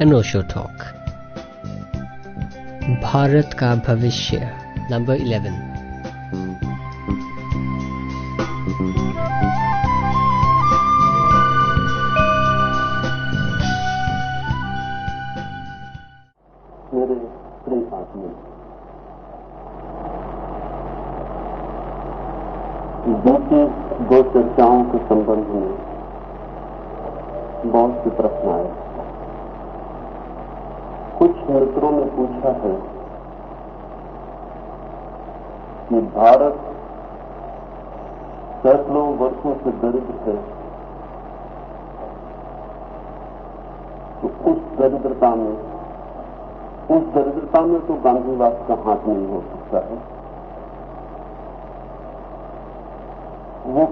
an Osho talk. Bharat ka Bhavishya, number 11.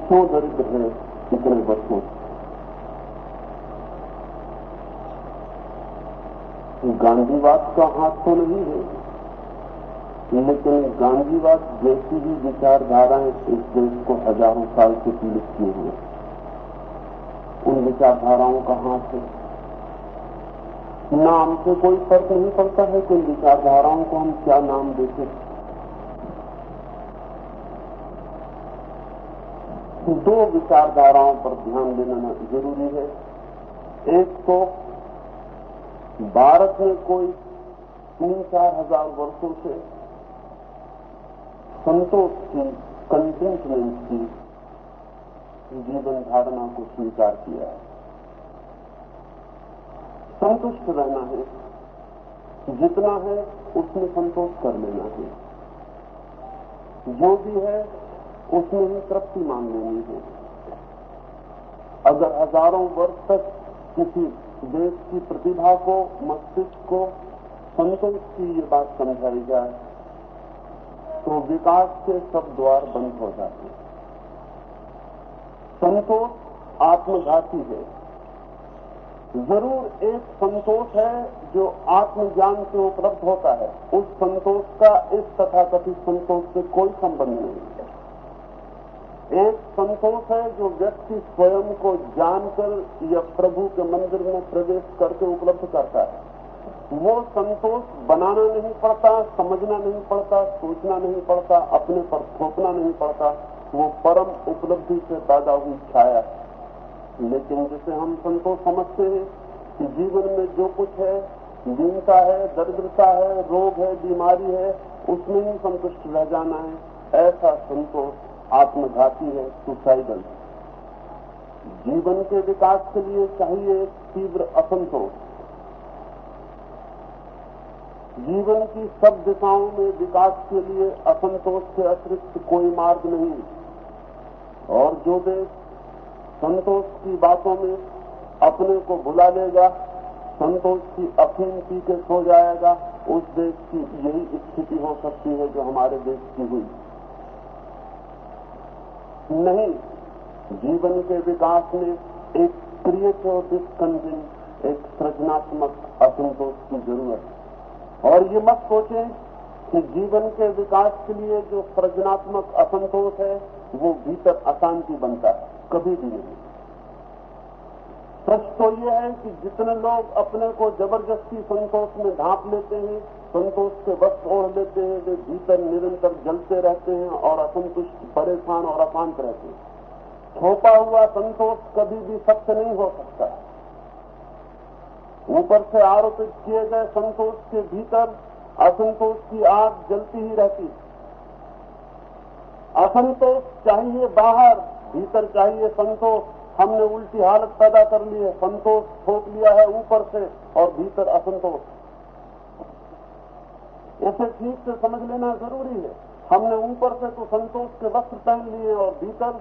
क्यों दरिद्र है इतने वर्षों गांधीवाद का हाथ तो नहीं है, लेकिन गांधीवाद जैसी ही विचारधाराएँ इस देश को हज़ारों साल से पीड़ित किए हुए उन विचारधाराओं का हाथ है। नाम से कोई फ़र्क नहीं पड़ता है कि विचारधाराओं को हम क्या नाम देते दो विचारधाराओं पर ध्यान देना ज़रूरी है। एक तो भारत में कोई तीन चार हज़ार वर्षों से संतोष की कंटेंटमेंट की जीवन धारणा को स्वीकार किया है। संतुष्ट रहना है। जितना है, उसमें संतोष कर लेना है। जो भी है उसमें ही तृप्ति मान लेनी है। अगर हज़ारों वर्ष तक किसी देश की प्रतिभा को, मस्तिष्क को, संतोष की ये बात समझाई जाए तो विकास के सब द्वार बंद हो जाते हैं। संतोष आत्मघाती है। ज़रूर एक संतोष है जो आत्मज्ञान से उपलब्ध होता है। उस संतोष का इस तथाकथित संतोष से कोई संबंध नहीं है। एक संतोष है जो व्यक्ति स्वयं को जानकर या प्रभु के मंदिर में प्रवेश करके उपलब्ध करता है। वो संतोष बनाना नहीं पड़ता, समझना नहीं पड़ता, सोचना नहीं पड़ता, अपने पर थोपना नहीं पड़ता, वो परम उपलब्धि से पैदा हुई छाया लेकिन जिसे हम संतोष समझते हैं कि जीवन में जो कुछ है दीनता है, दरिद्रता है, रोग है, बीमारी है, उसमें ही संतुष्ट रह जाना है। ऐसा संतोष आत्मघाती है सुसाइडल जीवन के विकास के लिए चाहिए तीव्र असंतोष। जीवन की सब दिशाओं में विकास के लिए असंतोष से अतिरिक्त कोई मार्ग नहीं। और जो देश संतोष की बातों में अपने को भुला लेगा, संतोष की अफीम पी के सो जाएगा, उस देश की यही स्थिति हो सकती है जो हमारे देश की हुई। नहीं, जीवन के विकास में एक क्रिएटिव डिस्कंजन एक सृजनात्मक असंतोष की ज़रूरत है। और ये मत सोचें कि जीवन के विकास के लिए जो सृजनात्मक असंतोष है, वो भीतर अशांति बनता है, कभी भी नहीं। सच तो यह है कि जितने लोग अपने को ज़बरदस्ती संतोष में ढांप लेते हैं संतोष के वक्त ओढ़ लेते हैं, वे भीतर निरंतर जलते रहते हैं और असंतुष्ट, परेशान और अशांत रहते हैं। थोपा हुआ संतोष कभी भी सत्य नहीं हो सकता। ऊपर से आरोपित किए गए संतोष के भीतर असंतोष की आग जलती ही रहती असंतोष चाहिए बाहर, भीतर चाहिए संतोष। हमने उल्टी हालत पैदा कर ली है। संतोष थोप लिया है ऊपर से और भीतर असंतोष। इसे ठीक से समझ लेना ज़रूरी है। हमने ऊपर से तो संतोष के वस्त्र पहन लिए और भीतर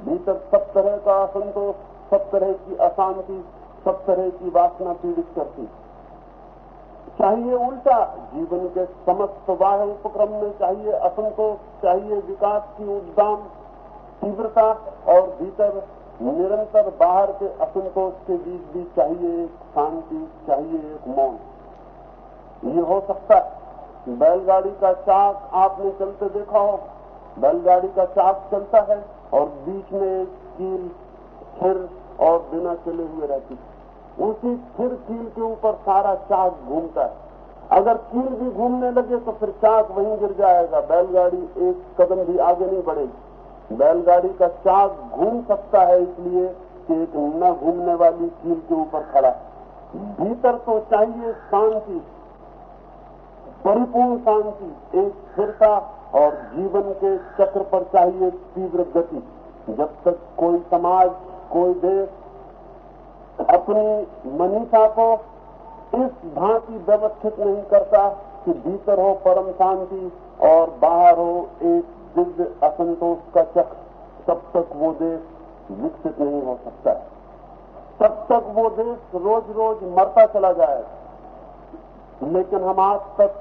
भीतर सब तरह का असंतोष, सब तरह की अशांति, सब तरह की वासना पीड़ित करती। चाहिए उल्टा, जीवन के समस्त बाह्य उपक्रम में चाहिए असंतोष, चाहिए विकास की उद्दाम, तीव्रता और भीतर निरंतर बाहर के असंतोष के बीच भी चाहिए शांति, चाहिए एक मौन। ये हो सकता है। बैलगाड़ी का चाक आपने चलते देखा हो बैलगाड़ी का चाक चलता है और बीच में कील स्थिर और बिना चले हुए रहती उसी फिर कील के ऊपर सारा चाक घूमता है। अगर कील भी घूमने लगे तो फिर चाक वहीं गिर जाएगा। बैलगाड़ी एक कदम भी आगे नहीं बढ़ेगी। बैलगाड़ी का चाक घूम सकता है इसलिए कि एक न घूमने वाली कील के ऊपर खड़ा भीतर तो चाहिए शांति। परिपूर्ण शांति एक स्थिरता और जीवन के चक्र पर चाहिए तीव्र गति। जब तक कोई समाज, कोई देश अपनी मनीषा को इस भांति व्यवस्थित नहीं करता कि भीतर हो परम शांति और बाहर हो एक दिव्य असंतोष का चक्र, तब तक वो देश विकसित नहीं हो सकता। है तब तक वो देश रोज रोज मरता चला जाएगा लेकिन हम आज तक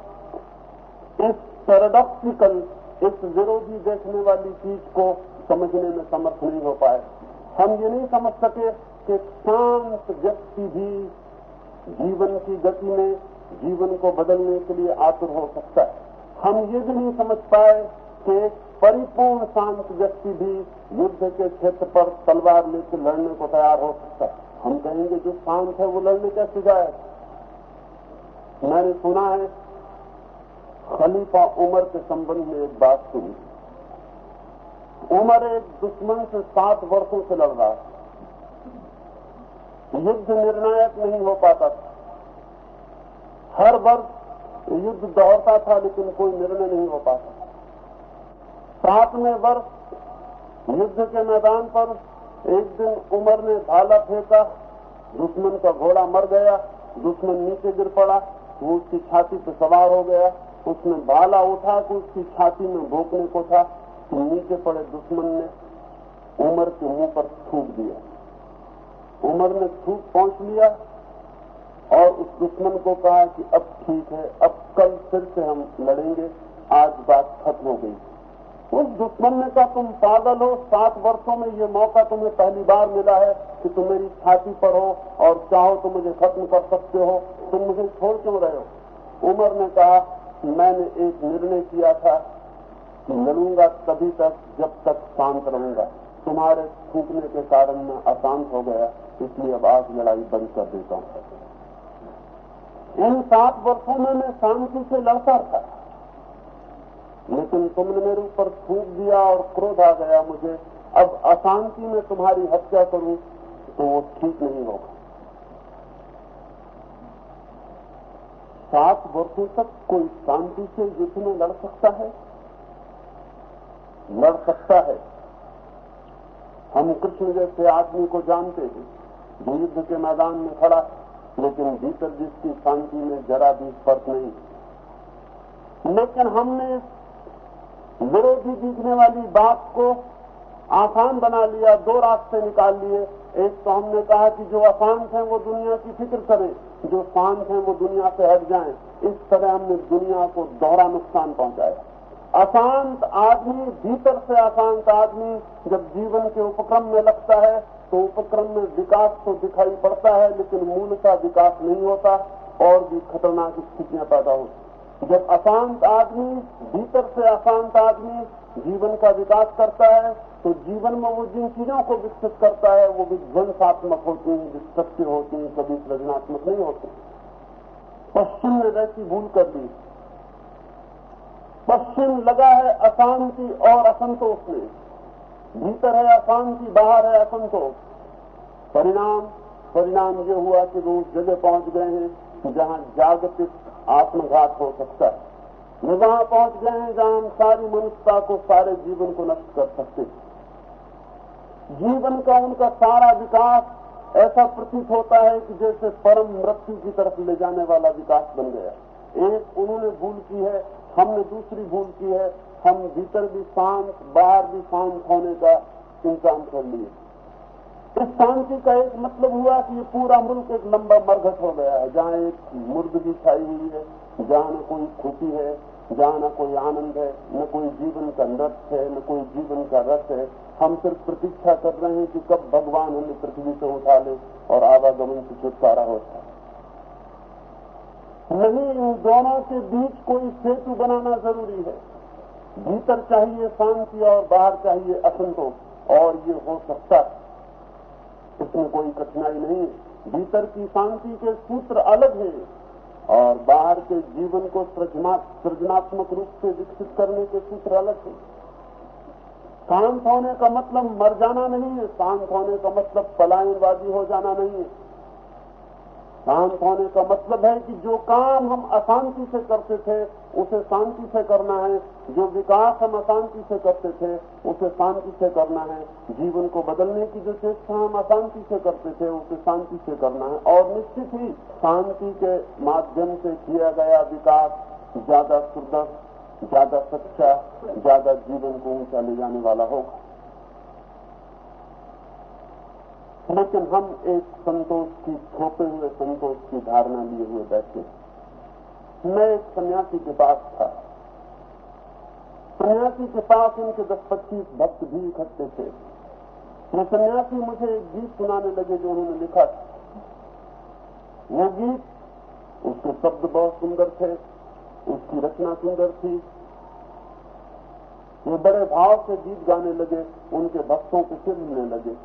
इस पैराडॉक्सिकल इस विरोधी देखने वाली चीज़ को समझने में समर्थ नहीं हो पाए। हम ये नहीं समझ सके कि शांत व्यक्ति भी जीवन की गति में, जीवन को बदलने के लिए आतुर हो सकता है। हम ये भी नहीं समझ पाए कि परिपूर्ण शांत व्यक्ति भी युद्ध के क्षेत्र पर तलवार लेकर लड़ने को तैयार हो सकता है। हम कहेंगे जो शांत है, वो लड़ने कैसे जाए? मैंने सुना है खलीफा उमर के संबंध में एक बात सुनी। उमर एक दुश्मन से सात वर्षों से लड़ रहा युद्ध निर्णायक नहीं हो पाता था। हर वर्ष युद्ध दौड़ता था, लेकिन कोई निर्णय नहीं हो पाता। सातवें वर्ष युद्ध के मैदान पर एक दिन उमर ने भाला फेंका। दुश्मन का घोड़ा मर गया। दुश्मन नीचे गिर पड़ा। वो उसकी छाती पर सवार हो गया। उसने भाला उठा के उसकी छाती में भोंकने को था तो नीचे पड़े दुश्मन ने उमर के मुँह पर थूक दिया। उमर ने थूक पहुँच लिया और उस दुश्मन को कहा कि अब ठीक है, अब कल फिर से हम लड़ेंगे, आज बात खत्म हो गई। उस दुश्मन ने कहा, तुम पागल हो, सात वर्षों में ये मौका तुम्हें पहली बार मिला है कि तुम मेरी छाती पर हो और चाहो तो मुझे खत्म कर सकते हो, तुम मुझे छोड़ क्यों रहे हो? उमर ने कहा मैंने एक निर्णय किया था कि लड़ूँगा तभी तक, जब तक शांत रहूँगा। तुम्हारे थूकने के कारण मैं अशांत हो गया, इसलिए अब आज लड़ाई बंद कर देता हूँ। इन सात वर्षों में मैं शांति से लड़ता था। लेकिन तुमने मेरे ऊपर थूक दिया और क्रोध आ गया मुझे। अब अशांति में तुम्हारी हत्या करूँ तो वो ठीक नहीं होगा। सात वर्षों तक कोई शांति से युद्ध में लड़ सकता है? लड़ सकता है। हम कृष्ण जैसे आदमी को जानते हैं, जो युद्ध के मैदान में खड़ा लेकिन भीतर जिसकी शांति में जरा भी फ़र्क नहीं। लेकिन हमने विरोधी दिखने वाली बात को आसान बना लिया, दो रास्ते निकाल लिए। एक तो हमने कहा कि जो अशांत है वो दुनिया की फ़िक्र करें, जो शांत है वो दुनिया से हट जाएँ। इस तरह हमने दुनिया को दोहरा नुकसान पहुँचाया। अशांत आदमी, भीतर से अशांत आदमी जब जीवन के उपक्रम में लगता है तो उपक्रम में विकास तो दिखाई पड़ता है, लेकिन मूल का विकास नहीं होता और भी खतरनाक स्थितियाँ पैदा होती जब अशांत आदमी, भीतर से अशांत आदमी जीवन का विकास करता है तो जीवन में वो जिन चीज़ों को विकसित करता है, वो विध्वंसात्मक होती हैं डिस्ट्रक्टिव होती हैं, कभी सृजनात्मक नहीं होते। पश्चिम ने वैसी भूल कर दी। पश्चिम लगा है अशांति और असंतोष में। भीतर है अशांति बाहर है असंतोष। परिणाम परिणाम ये हुआ कि वो उस जगह पहुँच गए हैं, जहाँ जागतिक आत्मघात हो सकता है। वे वहाँ पहुँच गए हैं, जहाँ हम सारी मनुष्यता को, सारे जीवन को नष्ट कर सकते जीवन का उनका सारा विकास ऐसा प्रतीत होता है कि जैसे परम मृत्यु की तरफ़ ले जाने वाला विकास बन गया। एक उन्होंने भूल की है, हमने दूसरी भूल की है। हम भीतर भी शांत, बाहर भी शांत होने का इंतज़ाम कर लिए। इस शांति का एक मतलब हुआ कि ये पूरा मुल्क एक लंबा मरघट हो गया है। जहाँ एक मुर्दगी छाई हुई है, जहाँ न कोई खुशी है, जहाँ न कोई आनंद है, न कोई जीवन का नृत्य है, न कोई जीवन का रस है। हम सिर्फ़ प्रतीक्षा कर रहे हैं कि कब भगवान हमें पृथ्वी से उठा ले और आवागमन से छुटकारा हो जाए। नहीं इन दोनों के बीच कोई सेतु बनाना ज़रूरी है। भीतर चाहिए शांति और बाहर चाहिए असंतोष, और ये हो सकता है। इसमें कोई कठिनाई नहीं भीतर की शांति के सूत्र अलग हैं और बाहर के जीवन को सृजनात्मक रूप से विकसित करने के सूत्र अलग हैं। शांत होने का मतलब मर जाना नहीं है शांत होने का मतलब पलायनवादी हो जाना नहीं। है शांत होने का मतलब है कि जो काम हम अशांति से करते थे, उसे शांति से करना है। जो विकास हम अशांति से करते थे, उसे शांति से करना है। जीवन को बदलने की जो चेष्टा हम अशांति से करते थे, उसे शांति से करना है। और निश्चित ही शांति के माध्यम से किया गया विकास ज़्यादा सुदृढ़ ज़्यादा सच्चा, ज़्यादा जीवन को ऊँचा ले जाने वाला होगा। लेकिन हम एक संतोष की थोपे हुए संतोष की धारणा लिए हुए बैठे मैं एक सन्यासी के पास था। सन्यासी के पास उनके दस पच्चीस भक्त भी इकट्ठे थे। वो सन्यासी मुझे एक गीत सुनाने लगे जो उन्होंने लिखा वो गीत, उसके शब्द बहुत सुंदर थे, उसकी रचना सुंदर थी वो बड़े भाव से गीत गाने लगे, उनके भक्तों के सिर हिलने लगे।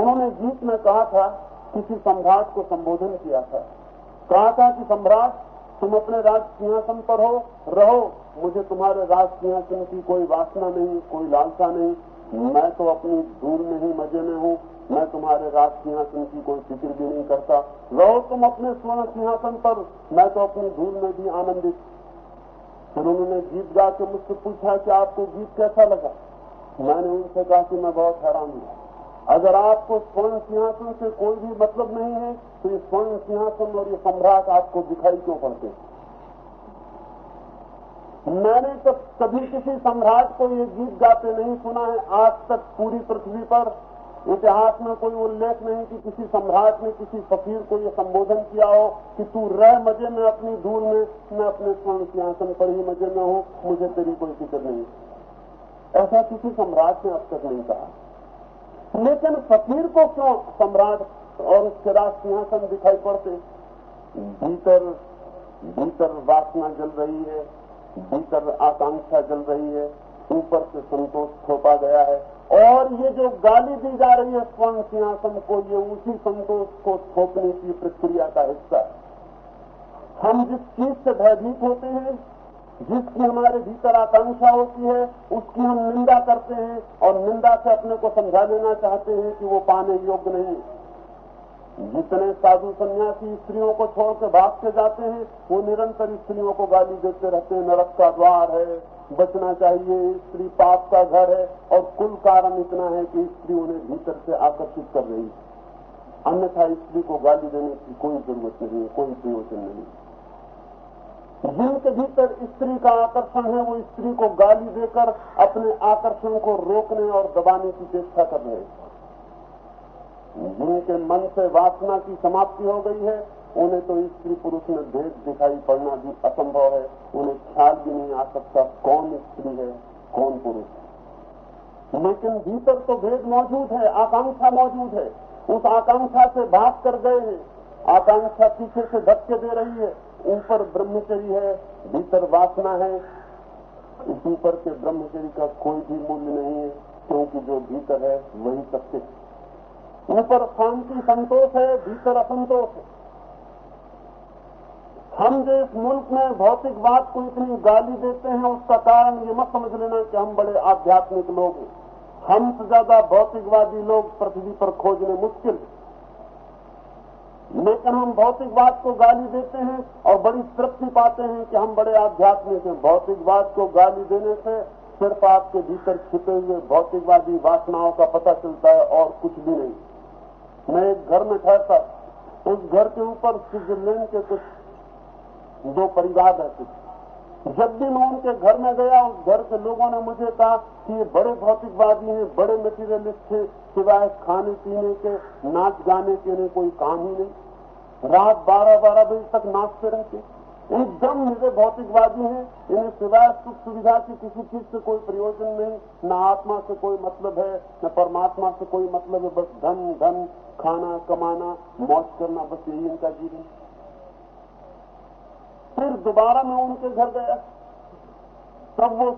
उन्होंने गीत में कहा था, किसी सम्राट को संबोधन किया था। कहा था कि सम्राट, तुम अपने राज सिंहासन पर हो, रहो, मुझे तुम्हारे राज सिंहासन की कोई वासना नहीं, कोई लालसा नहीं। मैं तो अपनी धूल में ही मज़े में हूँ, मैं तुम्हारे राज सिंहासन की कोई फ़िक्र भी नहीं करता। रहो तुम अपने स्वर्ण सिंहासन पर, मैं तो अपनी धूल में भी आनंदित फिर उन्होंने गीत गा के मुझसे पूछा कि आपको गीत कैसा लगा? मैंने उनसे कहा कि मैं बहुत हैरान हूँ। अगर आपको स्वर्ण सिंहासन से कोई भी मतलब नहीं है तो ये स्वर्ण सिंहासन और ये सम्राट आपको दिखाई क्यों पड़ते मैंने तो कभी किसी सम्राट को ये गीत गाते नहीं सुना है। आज तक पूरी पृथ्वी पर इतिहास में कोई उल्लेख नहीं कि किसी सम्राट ने, किसी फकीर को यह संबोधन किया हो कि तू रह मज़े में अपनी धूल में, मैं अपने स्वर्ण सिंहासन पर ही मज़े में हूँ, मुझे तेरी कोई फ़िक्र नहीं। ऐसा किसी सम्राट ने अब तक नहीं कहा। लेकिन फकीर को क्यों सम्राट और उसके राज सिंहासन दिखाई पड़ते? भीतर भीतर वासना जल रही है, भीतर आकांक्षा जल रही है, ऊपर से संतोष थोपा गया है। और ये जो गाली दी जा रही है स्वर्ण सिंहासन को, ये उसी संतोष को थोपने की प्रक्रिया का हिस्सा। है हम जिस चीज़ से भयभीत होते हैं, जिसकी हमारे भीतर आकांक्षा होती है, उसकी हम निंदा करते हैं और निंदा से अपने को समझा लेना चाहते हैं कि वो पाने योग्य नहीं। जितने साधु सन्यासी स्त्रियों को छोड़ के भाग के जाते हैं, वो निरंतर स्त्रियों को गाली देते रहते हैं, नरक का द्वार है। बचना चाहिए, स्त्री पाप का घर है और कुल कारण इतना है कि स्त्री उन्हें भीतर से आकर्षित कर रही है। अन्यथा स्त्री को गाली देने की कोई ज़रूरत नहीं है, कोई प्रयोजन नहीं जिनके भीतर स्त्री का आकर्षण है, वो स्त्री को गाली देकर अपने आकर्षण को रोकने और दबाने की चेष्टा कर रहे हैं। जिनके मन से वासना की समाप्ति हो गई है उन्हें तो स्त्री पुरुष में भेद दिखाई पड़ना भी असंभव है। उन्हें ख्याल भी नहीं आ सकता कौन स्त्री है, कौन पुरुष है। लेकिन भीतर तो भेद मौजूद है, आकांक्षा मौजूद है। उस आकांक्षा से भाग कर गए हैं। आकांक्षा पीछे से धक्के दे रही है। ऊपर ब्रह्मचरी है, भीतर वासना है। इस ऊपर के ब्रह्मचरी का कोई भी मूल्य नहीं है, क्योंकि जो भीतर है, वही सत्य है। ऊपर शांति संतोष है, भीतर असंतोष है। हम जो इस मुल्क में भौतिकवाद को इतनी गाली देते हैं, उसका कारण ये मत समझ लेना कि हम बड़े आध्यात्मिक लोग हैं। हमसे ज़्यादा भौतिकवादी लोग पृथ्वी पर खोजने मुश्किल है। लेकिन हम भौतिकवाद को गाली देते हैं और बड़ी तृप्ति पाते हैं कि हम बड़े आध्यात्मिक हैं। भौतिकवाद को गाली देने से सिर्फ़ आपके भीतर छिपे हुए भौतिकवादी वासनाओं का पता चलता है और कुछ भी नहीं। मैं एक घर में ठहरता उस घर के ऊपर स्विट्जरलैंड के कुछ दो परिवार रहते थे। जब भी मैं उनके घर में गया उस घर के लोगों ने मुझे कहा कि ये बड़े भौतिकवादी हैं, बड़े मटीरियलिस्ट थे, सिवाय खाने पीने के, नाच गाने के लिए कोई काम ही नहीं। रात बारह बारह बजे तक नाचते रहते। एकदम निजे भौतिकवादी हैं, इन्हें सिवाय सुख सुविधा की किसी चीज़ से कोई प्रयोजन नहीं, न आत्मा से कोई मतलब है, न परमात्मा से कोई मतलब है, बस धन धन, खाना, कमाना, मौज करना, बस यही इनका जीवन। फिर दोबारा मैं उनके घर गया। तब वो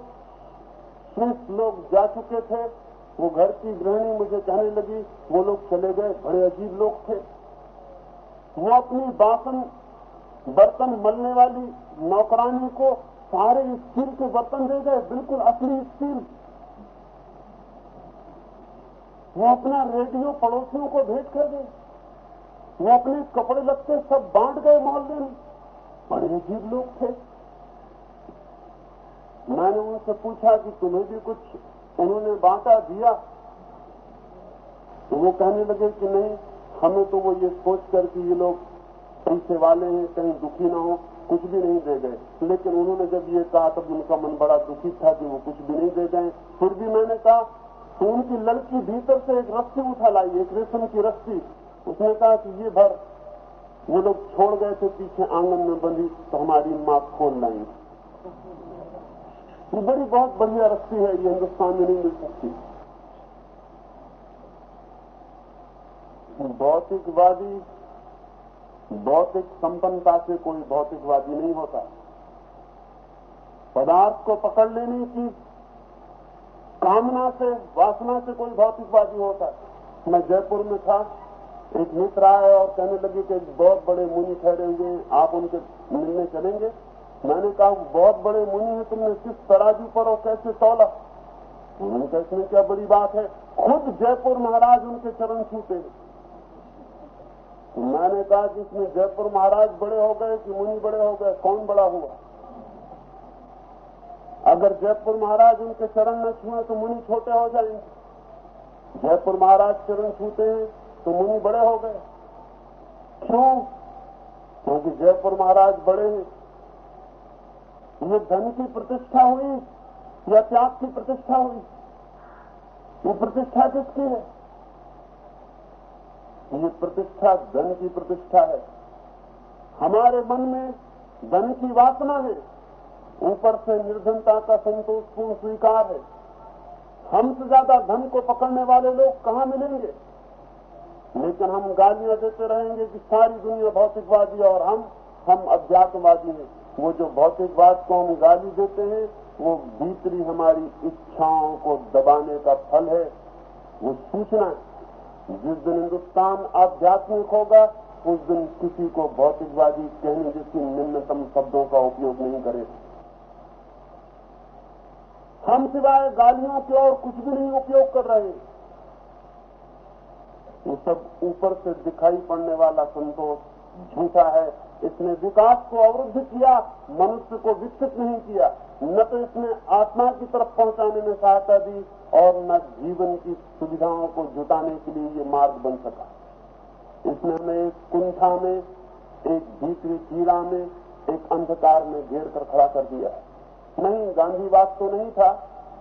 स्विस लोग जा चुके थे। वो घर की गृहिणी मुझे कहने लगी, वो लोग चले गए, बड़े अजीब लोग थे। वो अपनी बासन, बर्तन मलने वाली नौकरानी को सारे स्टील के बर्तन दे गए, बिल्कुल असली स्टील। वो अपना रेडियो पड़ोसियों को भेंट कर गए। वो अपने कपड़े लगते सब बांट गए मोहल्ले में। बड़े अजीब लोग थे। मैंने उनसे पूछा कि तुम्हें भी कुछ उन्होंने बांटा, दिया? तो वो कहने लगे कि नहीं, हमें तो वो ये सोच कर कि ये लोग पैसे वाले हैं, कहीं दुखी ना हो, कुछ भी नहीं दे गए। लेकिन उन्होंने जब ये कहा, तब उनका मन बड़ा दुखी था कि वो कुछ भी नहीं दे गए। फिर भी मैंने कहा तो उनकी लड़की भीतर से एक रस्सी उठा लाई, एक रेशम की रस्सी। उसने कहा कि ये भर वो लोग छोड़ गए थे, पीछे आँगन में बंधी तो हमारी माँ खोल लाएँगे ये बड़ी बहुत बढ़िया रस्सी है, ये हिंदुस्तान में नहीं मिल सकती। भौतिकवादी भौतिक संपन्नता से कोई भौतिकवादी नहीं होता। पदार्थ को पकड़ लेने की कामना से, वासना से कोई भौतिकवादी होता। मैं जयपुर में था एक मित्र आए और कहने लगे कि बहुत बड़े मुनि ठहरे हुए आप उनके मिलने चलेंगे? मैंने कहा, बहुत बड़े मुनि हैं, तुमने किस तराजू पर और कैसे तोला उन्होंने कहा, इसमें क्या बड़ी बात है? खुद जयपुर महाराज उनके चरण छूते मैंने कहा कि इसमें जयपुर महाराज बड़े हो गए कि मुनि बड़े हो गए? कौन बड़ा हुआ? अगर जयपुर महाराज उनके चरण न छुए तो मुनि छोटे हो जाएँगे। जयपुर महाराज चरण छूते हैं तो मुनि बड़े हो गए। क्यों? क्योंकि जयपुर महाराज बड़े हैं। ये धन की प्रतिष्ठा हुई या त्याग की प्रतिष्ठा हुई? ये प्रतिष्ठा किसकी है? ये प्रतिष्ठा धन की प्रतिष्ठा है। हमारे मन में धन की वासना है। ऊपर से निर्धनता का संतोषपूर्ण स्वीकार है। हमसे ज़्यादा धन को पकड़ने वाले लोग कहाँ मिलेंगे? लेकिन हम गालियाँ देते रहेंगे कि सारी दुनिया भौतिकवादी और हम हम अध्यात्मवादी हैं। वो जो भौतिकवाद को हम गाली देते हैं, वो भीतरी हमारी इच्छाओं को दबाने का फल है। वो सूचना जिस दिन हिंदुस्तान आध्यात्मिक होगा, उस दिन किसी को भौतिकवादी कहने जिसकी निम्नतम शब्दों का उपयोग नहीं करे। हम सिवाय गालियों के और कुछ भी नहीं उपयोग कर रहे हैं। ये सब ऊपर से दिखाई पड़ने वाला संतोष झूठा है। इसने विकास को अवरुद्ध किया, मनुष्य को विकसित नहीं किया। न तो इसने आत्मा की तरफ़ पहुँचाने में सहायता दी और न जीवन की सुविधाओं को जुटाने के लिए ये मार्ग बन सका। इसने हमें एक कुंठा में, एक भीतरी कीड़ा में, एक अंधकार में घेर कर खड़ा कर दिया। नहीं गांधीवाद तो नहीं था,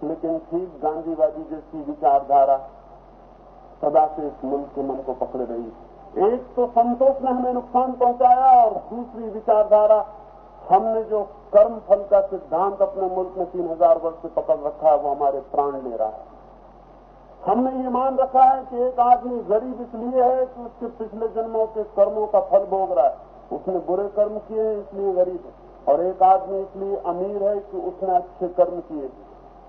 लेकिन ठीक गांधीवादी जैसी विचारधारा सदा से इस मुल्क के मन को पकड़े रही। एक तो संतोष ने हमें नुकसान पहुँचाया और दूसरी विचारधारा, हमने जो कर्म फल का सिद्धांत अपने मुल्क में तीन हज़ार वर्ष से पकड़ रखा है, वो हमारे प्राण ले रहा है। हमने ये मान रखा है कि एक आदमी गरीब इसलिए है कि उसके पिछले जन्मों के कर्मों का फल भोग रहा है। उसने बुरे कर्म किए हैं, इसलिए गरीब है। और एक आदमी इसलिए अमीर है कि उसने अच्छे कर्म किए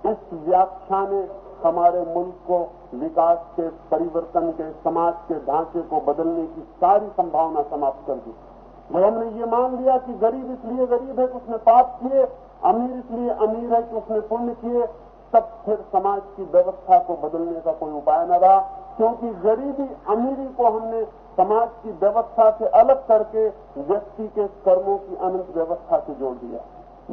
इस व्याख्या ने हमारे मुल्क को विकास के, परिवर्तन के, समाज के ढांचे को बदलने की सारी संभावना समाप्त कर दी। जब हमने ये मान लिया कि गरीब इसलिए गरीब है कि उसने पाप किए, अमीर इसलिए अमीर है कि उसने पुण्य किए, तब फिर समाज की व्यवस्था को बदलने का कोई उपाय न रहा, क्योंकि गरीबी अमीरी को हमने समाज की व्यवस्था से अलग करके व्यक्ति के कर्मों की अनंत व्यवस्था से जोड़ दिया।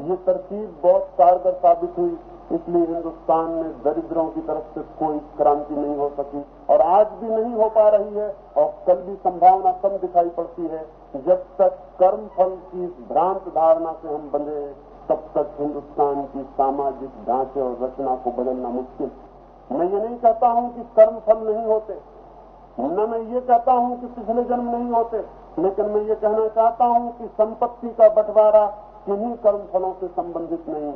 ये तरकीब बहुत कारगर साबित हुई। इसलिए हिंदुस्तान में दरिद्रों की तरफ़ से कोई क्रांति नहीं हो सकी और आज भी नहीं हो पा रही है और कल भी संभावना कम दिखाई पड़ती है जब तक कर्म फल की भ्रांत धारणा से हम बंधे, तब तक हिंदुस्तान की सामाजिक ढांचे और रचना को बदलना मुश्किल। मैं ये नहीं कहता हूँ कि कर्म फल नहीं होते। न मैं ये कहता हूँ कि पिछले जन्म नहीं होते, लेकिन मैं ये कहना चाहता हूँ कि संपत्ति का बंटवारा किन्हीं कर्म फलों से संबंधित नहीं।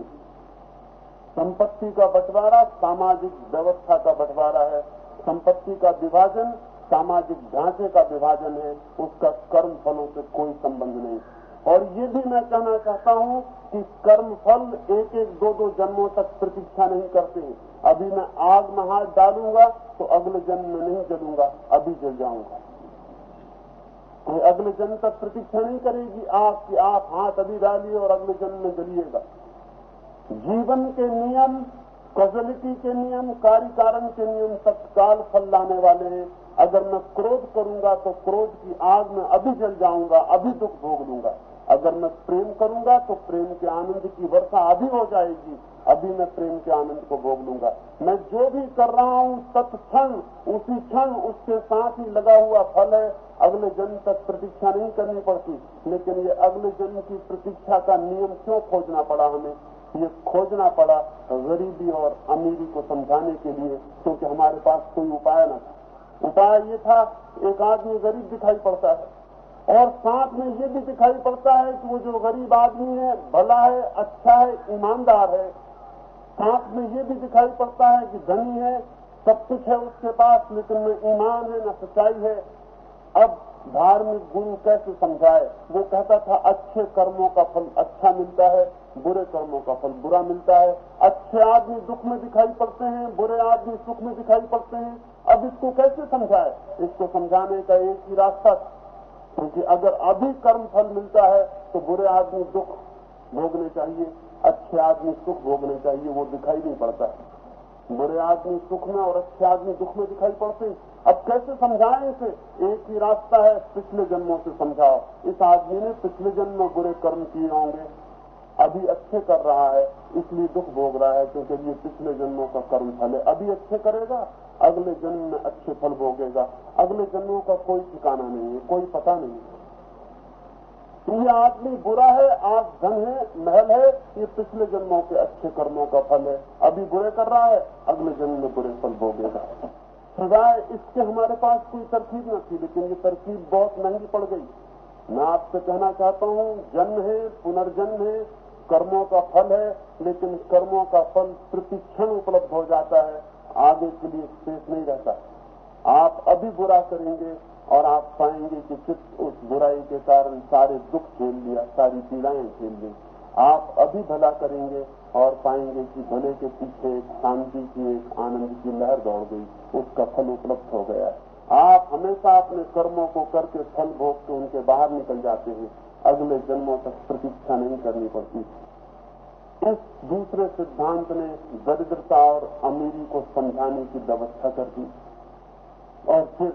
संपत्ति का बंटवारा सामाजिक व्यवस्था का बंटवारा है। संपत्ति का विभाजन सामाजिक ढांचे का विभाजन है। उसका कर्म फलों से कोई संबंध नहीं। और ये भी मैं कहना चाहता हूँ कि कर्म फल एक एक दो दो जन्मों तक प्रतीक्षा नहीं करते अभी मैं आग में हाथ डालूँगा तो अगले जन्म में नहीं जलूँगा, अभी जल जाऊँगा। कोई अगले जन्म तक प्रतीक्षा नहीं करेगी। आप कि आप हाथ अभी डालिए और अगले जन्म में जलिएगा। जीवन के नियम कॉजलिटी के नियम कार्य कारण के नियम तत्काल फल लाने वाले हैं। अगर मैं क्रोध करूँगा तो क्रोध की आग में अभी जल जाऊँगा, अभी दुख भोग लूँगा। अगर मैं प्रेम करूँगा तो प्रेम के आनंद की वर्षा अभी हो जाएगी, अभी मैं प्रेम के आनंद को भोग लूँगा। मैं जो भी कर रहा हूँ, तत्क्षण, उसी क्षण उसके साथ ही लगा हुआ फल है। अगले जन्म तक प्रतीक्षा नहीं करनी पड़ती, लेकिन ये अगले जन्म की प्रतीक्षा का नियम क्यों खोजना पड़ा हमें? ये खोजना पड़ा गरीबी और अमीरी को समझाने के लिए, क्योंकि हमारे पास कोई उपाय न था। उपाय ये था, एक आदमी गरीब दिखाई पड़ता है, और साथ में ये भी दिखाई पड़ता है कि वो जो गरीब आदमी है, भला है अच्छा है, ईमानदार है, साथ में ये भी दिखाई पड़ता है कि धनी है, सब कुछ है उसके पास, लेकिन न ईमान है, न सच्चाई है। अब धार्मिक गुरु कैसे समझाए? वो कहता था, अच्छे कर्मों का फल अच्छा मिलता है, बुरे कर्मों का फल बुरा मिलता है। अच्छे आदमी दुख में दिखाई पड़ते हैं, बुरे आदमी सुख में दिखाई पड़ते हैं। अब इसको कैसे समझाए? इसको समझाने का एक ही रास्ता क्योंकि अगर अभी कर्म फल मिलता है तो बुरे आदमी दुख भोगने चाहिए, अच्छे आदमी सुख भोगने चाहिए, वो दिखाई नहीं पड़ता। बुरे आदमी सुख में और अच्छे आदमी दुख में दिखाई पड़ते हैं। अब कैसे समझाएँ इसे? एक ही रास्ता है, पिछले जन्मों से समझाओ। इस आदमी ने पिछले जन्म में बुरे कर्म किए होंगे। अभी अच्छे कर रहा है, इसलिए दुख भोग रहा है, क्योंकि ये पिछले जन्मों का कर्म फल है। अभी अच्छे करेगा, अगले जन्म में अच्छे फल भोगेगा। अगले जन्मों का कोई ठिकाना नहीं है, कोई पता नहीं है। ये आदमी बुरा है आज धन है, महल है, ये पिछले जन्मों के अच्छे कर्मों का फल है। अभी बुरे कर रहा है, अगले जन्म में बुरे फल सजाए इसके हमारे पास कोई तरकीब न थी, लेकिन ये तरकीब बहुत महँगी पड़ गई। मैं आपसे कहना चाहता हूँ, जन्म है, पुनर्जन्म है, कर्मों का फल है, लेकिन कर्मों का फल प्रतिक्षण उपलब्ध हो जाता है, आगे के लिए शेष नहीं रहता। आप अभी बुरा करेंगे और आप पाएँगे कि चित्त उस बुराई के कारण सारे दुख झेल लिया, सारी पीड़ाएँ झेल ली। आप अभी भला करेंगे और पाएँगे कि भले के पीछे एक शांति की, एक आनंद की लहर दौड़ गई, उसका फल उपलब्ध हो गया। आप हमेशा अपने कर्मों को करके फल भोग के उनके बाहर निकल जाते हैं। अगले जन्मों तक प्रतीक्षा नहीं करनी पड़ती। इस दूसरे सिद्धांत ने दरिद्रता और अमीरी को समझाने की व्यवस्था कर दी। और फिर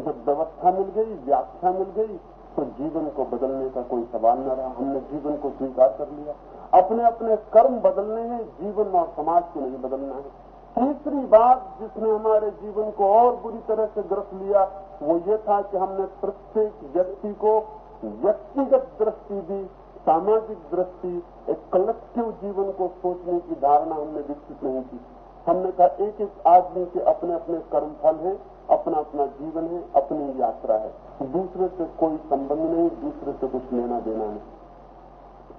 जब व्यवस्था मिल गई, व्याख्या मिल गई तो जीवन को बदलने का कोई सवाल न रहा। हमने जीवन को स्वीकार कर लिया। अपने अपने कर्म बदलने हैं, जीवन और समाज को नहीं बदलना है। तीसरी बात जिसने हमारे जीवन को और बुरी तरह से ग्रस्त लिया, वो ये था कि हमने प्रत्येक व्यक्ति को व्यक्तिगत दृष्टि दी, सामाजिक दृष्टि, एक कलेक्टिव जीवन को सोचने की धारणा हमने विकसित नहीं की। हमने कहा एक एक आदमी के अपने अपने कर्म फल हैं अपना अपना जीवन है, अपनी यात्रा है। दूसरे से कोई संबंध नहीं, दूसरे से कुछ लेना देना नहीं।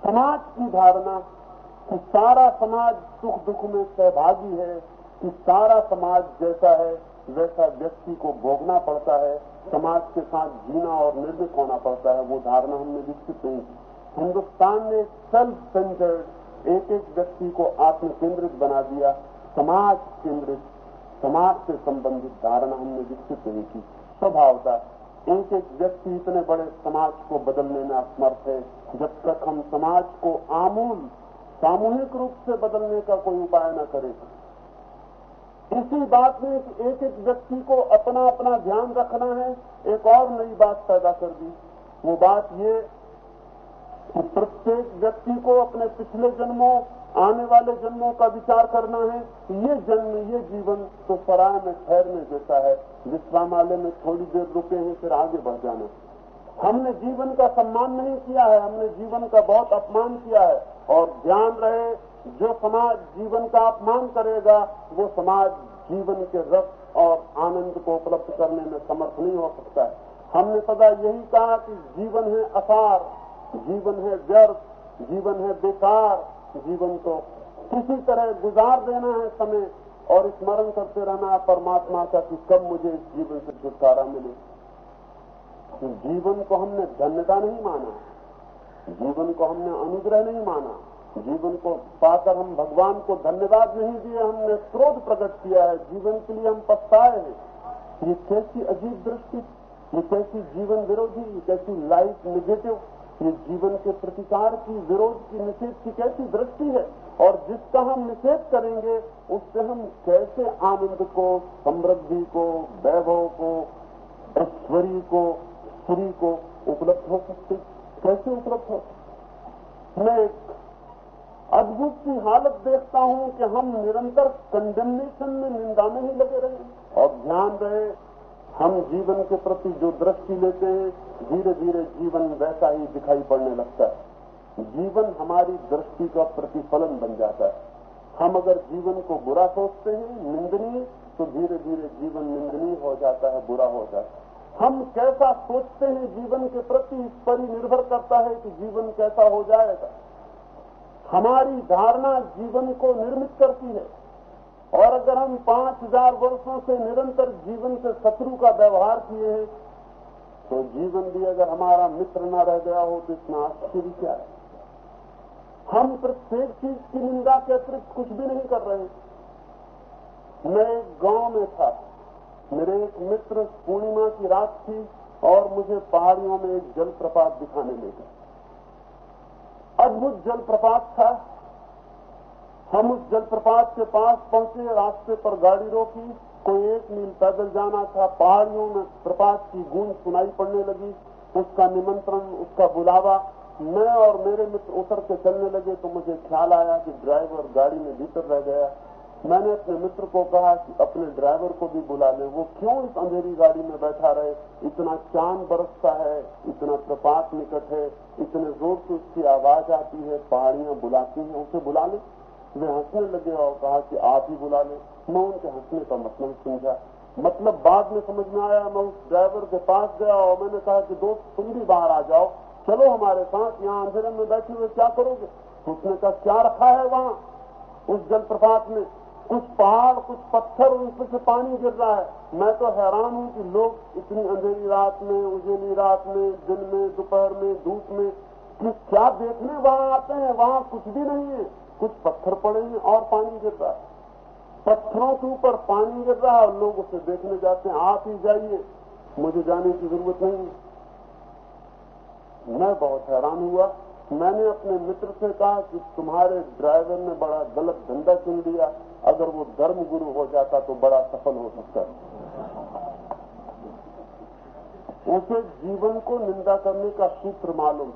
समाज की धारणा कि सारा समाज सुख दुख में सहभागी है, कि सारा समाज जैसा है, वैसा व्यक्ति को भोगना पड़ता है, समाज के साथ जीना और निर्मित होना पड़ता है, वो धारणा हमने विकसित नहीं की हिंदुस्तान ने सेल्फ सेंटर्ड एक एक व्यक्ति को आत्म केंद्रित बना दिया समाज केंद्रित समाज से संबंधित धारणा हमने विकसित नहीं की स्वभावता एक एक व्यक्ति इतने बड़े समाज को बदलने में असमर्थ है, जब तक हम समाज को आमूल, सामूहिक रूप से बदलने का कोई उपाय न करें। इसी बात में एक एक व्यक्ति को अपना अपना ध्यान रखना है, एक और नई बात पैदा कर दी। वो बात ये कि प्रत्येक व्यक्ति को अपने पिछले जन्मों आने वाले जन्मों का विचार करना है ये जन्म, ये जीवन तो सराय में ठहरने जैसा है। विश्रामालय में थोड़ी देर रुके हैं, फिर आगे बढ़ जाना। हमने जीवन का सम्मान नहीं किया है, हमने जीवन का बहुत अपमान किया है। और ध्यान रहे, जो समाज जीवन का अपमान करेगा, वो समाज जीवन के रस और आनंद को उपलब्ध करने में समर्थ नहीं हो सकता है। हमने सदा यही कहा कि जीवन है असार जीवन है व्यर्थ, जीवन है बेकार जीवन को किसी तरह गुजार देना है समय और स्मरण करते रहना है, परमात्मा का कि कब मुझे इस जीवन से छुटकारा मिले। तो जीवन को हमने धन्यता नहीं माना, जीवन को हमने अनुग्रह नहीं माना, जीवन को पाकर हम भगवान को धन्यवाद नहीं दिए, हमने क्रोध प्रकट किया है, जीवन के लिए हम पछताए हैं। ये कैसी अजीब दृष्टि, ये कैसी जीवन विरोधी, ये कैसी लाइफ निगेटिव ये जीवन के प्रतिकार की, विरोध की, निषेध की कैसी दृष्टि है? और जिसका हम निषेध करेंगे, उससे हम कैसे आनंद को, समृद्धि को, वैभव को, ऐश्वर्य को, श्री को उपलब्ध हो सकते कैसे उपलब्ध हो सकते मैं एक अद्भुत सी हालत देखता हूँ कि हम निरंतर कंडेमनेशन में निंदा में ही लगे रहे और ध्यान रहे हम जीवन के प्रति जो दृष्टि लेते हैं धीरे धीरे जीवन वैसा ही दिखाई पड़ने लगता है। जीवन हमारी दृष्टि का प्रतिफलन बन जाता है। हम अगर जीवन को बुरा सोचते हैं, निंदनीय तो धीरे धीरे जीवन निंदनीय हो जाता है, बुरा हो जाता है। हम कैसा सोचते हैं, जीवन के प्रति इस पर ही निर्भर करता है कि जीवन कैसा हो जाएगा। हमारी धारणा जीवन को निर्मित करती है। और अगर हम पाँच हज़ार वर्षों से निरंतर जीवन से शत्रु का व्यवहार किए हैं तो जीवन भी अगर हमारा मित्र न रह गया हो तो इतना आश्चर्य क्या है? हम प्रत्येक चीज़ की निंदा के अतिरिक्त कुछ भी नहीं कर रहे मैं एक गाँव में था। मेरे एक मित्र पूर्णिमा की रात थी और मुझे पहाड़ियों में एक जलप्रपात दिखाने ले गए। अद्भुत जलप्रपात था। हम उस जलप्रपात के पास पहुँचे, रास्ते पर गाड़ी रोकी, कोई एक मील पैदल जाना था, पहाड़ियों में प्रपात की गूंज सुनाई पड़ने लगी, उसका निमंत्रण, उसका बुलावा। मैं और मेरे मित्र उतर के चलने लगे तो मुझे ख्याल आया कि ड्राइवर गाड़ी में भीतर रह गया। मैंने अपने मित्र को कहा कि अपने ड्राइवर को भी बुला ले। वो क्यों इस अंधेरी गाड़ी में बैठा रहे? इतना चाँद बरसता है, इतना प्रपात निकट है, इतने ज़ोर से उसकी आवाज़ आती है, पहाड़ियाँ बुलाती हैं, उसे बुला ले। वे हंसने लगे और कहा कि आप ही बुला ले। मैं उनके हंसने का मतलब समझा। मतलब बाद में समझ में आया, मैं उस ड्राइवर के पास गया और मैंने कहा कि दोस्त, तुम भी बाहर आ जाओ। चलो हमारे साथ, यहाँ अंधेरे में बैठे हुए क्या करोगे? उसने कहा, क्या रखा है वहाँ? उस जलप्रपात में कुछ पहाड़, कुछ पत्थर उन पर से पानी गिर रहा है। मैं तो हैरान हूँ कि लोग इतनी अंधेरी रात में, उजेली रात में, दिन में, दोपहर में, धूप में, कि क्या देखने वहाँ आते हैं? वहाँ कुछ भी नहीं है। कुछ पत्थर पड़े हैं और पानी गिर रहा है। पत्थरों के ऊपर पानी गिर रहा है और लोग उसे देखने जाते हैं, आप ही जाइए, मुझे जाने की ज़रूरत नहीं मैं बहुत हैरान हुआ। मैंने अपने मित्र से कहा कि तुम्हारे ड्राइवर ने बड़ा गलत धंधा चुन लिया। अगर वो धर्म गुरु हो जाता तो बड़ा सफल हो सकता। उसे जीवन को निंदा करने का सूत्र मालूम